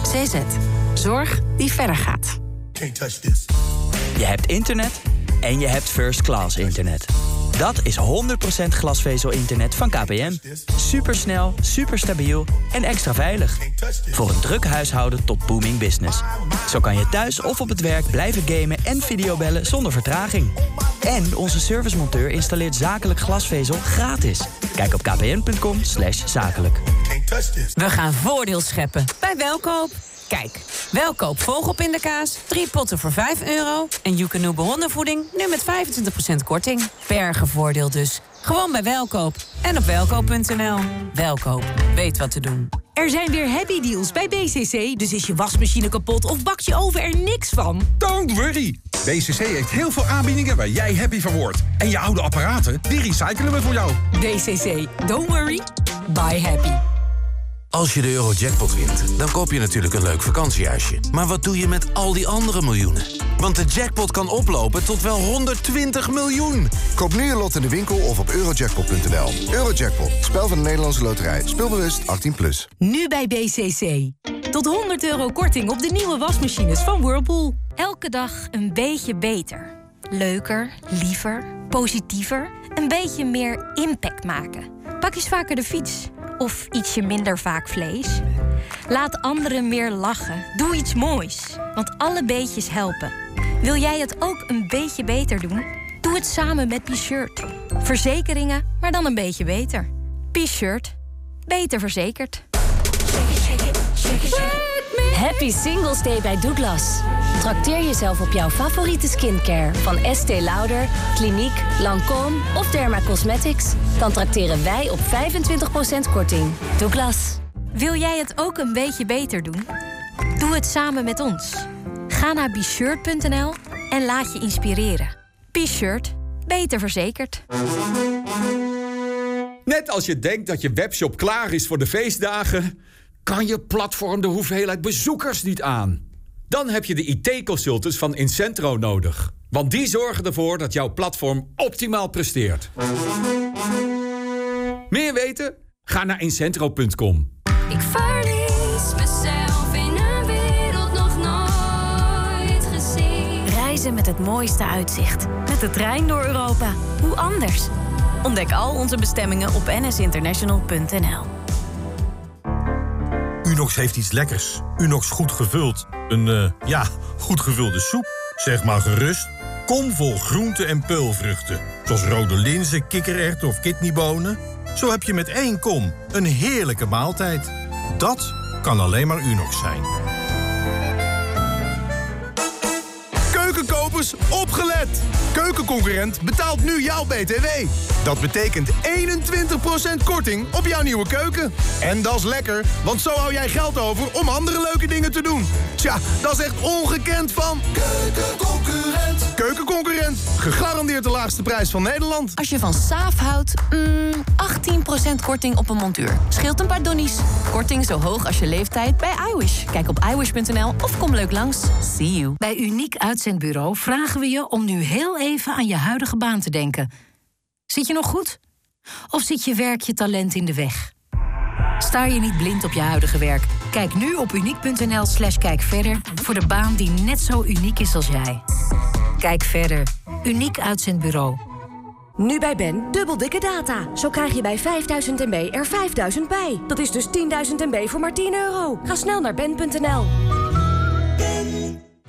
CZ. Zorg die verder gaat. Je hebt internet en je hebt first class internet. Dat is 100% glasvezel-internet van KPN. Supersnel, superstabiel en extra veilig. Voor een druk huishouden tot booming business. Zo kan je thuis of op het werk blijven gamen en videobellen zonder vertraging. En onze servicemonteur installeert zakelijk glasvezel gratis. Kijk op kpn.com zakelijk. We gaan voordeel scheppen bij Welkoop. Kijk, Welkoop vogelpindakaas, drie potten voor 5 euro... en Joekanoebe hondenvoeding nu met 25% korting. Bergenvoordeel dus. Gewoon bij Welkoop en op welkoop.nl. Welkoop, weet wat te doen. Er zijn weer happy deals bij BCC, dus is je wasmachine kapot of bak je oven er niks van? Don't worry. BCC heeft heel veel aanbiedingen waar jij happy van wordt. En je oude apparaten, die recyclen we voor jou. BCC, don't worry, buy happy. Als je de Eurojackpot wint, dan koop je natuurlijk een leuk vakantiehuisje. Maar wat doe je met al die andere miljoenen? Want de jackpot kan oplopen tot wel 120 miljoen. Koop nu je lot in de winkel of op eurojackpot.nl. Eurojackpot, spel van de Nederlandse loterij. Speelbewust 18+. Plus. Nu bij BCC. Tot 100 euro korting op de nieuwe wasmachines van Whirlpool. Elke dag een beetje beter. Leuker, liever, positiever. Een beetje meer impact maken. Pak eens vaker de fiets. Of ietsje minder vaak vlees. Laat anderen meer lachen. Doe iets moois. Want alle beetjes helpen. Wil jij het ook een beetje beter doen? Doe het samen met P-Shirt. Verzekeringen, maar dan een beetje beter. P-Shirt. Beter verzekerd. Happy Singles Day bij Douglas. Trakteer jezelf op jouw favoriete skincare van Estée Lauder, Clinique, Lancôme of Derma Cosmetics. Dan trakteren wij op 25% korting. Douglas. Wil jij het ook een beetje beter doen? Doe het samen met ons. Ga naar bshirt.nl en laat je inspireren. B-Shirt. Beter verzekerd. Net als je denkt dat je webshop klaar is voor de feestdagen... kan je platform de hoeveelheid bezoekers niet aan. Dan heb je de IT-consultants van Incentro nodig. Want die zorgen ervoor dat jouw platform optimaal presteert. Meer weten? Ga naar incentro.com. Ik verlies mezelf in een wereld nog nooit gezien. Reizen met het mooiste uitzicht. Met de trein door Europa. Hoe anders? Ontdek al onze bestemmingen op nsinternational.nl. Unox heeft iets lekkers. Unox goed gevuld. Een, eh, ja, goed gevulde soep. Zeg maar gerust. Kom vol groenten en peulvruchten. Zoals rode linzen, kikkererwten of kidneybonen. Zo heb je met één kom een heerlijke maaltijd. Dat kan alleen maar Unox zijn. Keukenkopers, opgelet! Keukenconcurrent betaalt nu jouw BTW. Dat betekent 21% korting op jouw nieuwe keuken. En dat is lekker, want zo hou jij geld over om andere leuke dingen te doen. Tja, dat is echt ongekend van... Keukenconcurrent. Keukenconcurrent, gegarandeerd de laagste prijs van Nederland. Als je van Saaf houdt, mm, 18% korting op een montuur. Scheelt een paar donnies. Korting zo hoog als je leeftijd bij iWish. Kijk op iWish.nl of kom leuk langs. See you. Bij Uniek Uitzendbureau vragen we je om nu heel even aan je huidige baan te denken. Zit je nog goed? Of zit je werk je talent in de weg? Staar je niet blind op je huidige werk? Kijk nu op uniek.nl slash voor de baan die net zo uniek is als jij. Kijk verder. Uniek Uitzendbureau. Nu bij Ben, dubbel dikke data. Zo krijg je bij 5000 MB er 5000 bij. Dat is dus 10.000 MB voor maar 10 euro. Ga snel naar ben.nl.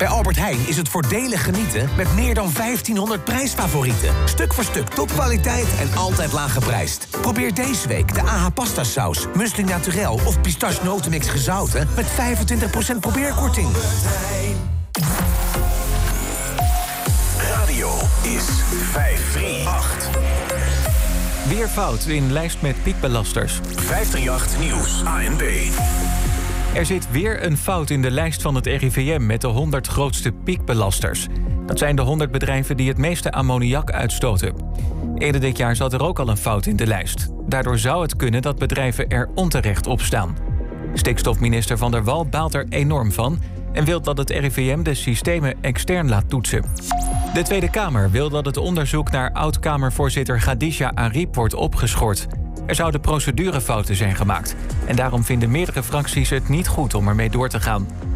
Bij Albert Heijn is het voordelig genieten met meer dan 1500 prijsfavorieten. Stuk voor stuk topkwaliteit en altijd laag geprijsd. Probeer deze week de AH pasta saus, muesli naturel of pistache notenmix gezouten met 25% probeerkorting. Radio is 538. Weer fout in lijst met piekbelasters. 538 Nieuws. ANB. Er zit weer een fout in de lijst van het RIVM met de 100 grootste piekbelasters. Dat zijn de 100 bedrijven die het meeste ammoniak uitstoten. Eerder dit jaar zat er ook al een fout in de lijst. Daardoor zou het kunnen dat bedrijven er onterecht op staan. Stikstofminister Van der Wal baalt er enorm van en wil dat het RIVM de systemen extern laat toetsen. De Tweede Kamer wil dat het onderzoek naar oud-Kamervoorzitter Khadija Ariep wordt opgeschort. Er zouden procedurefouten zijn gemaakt. En daarom vinden meerdere fracties het niet goed om ermee door te gaan.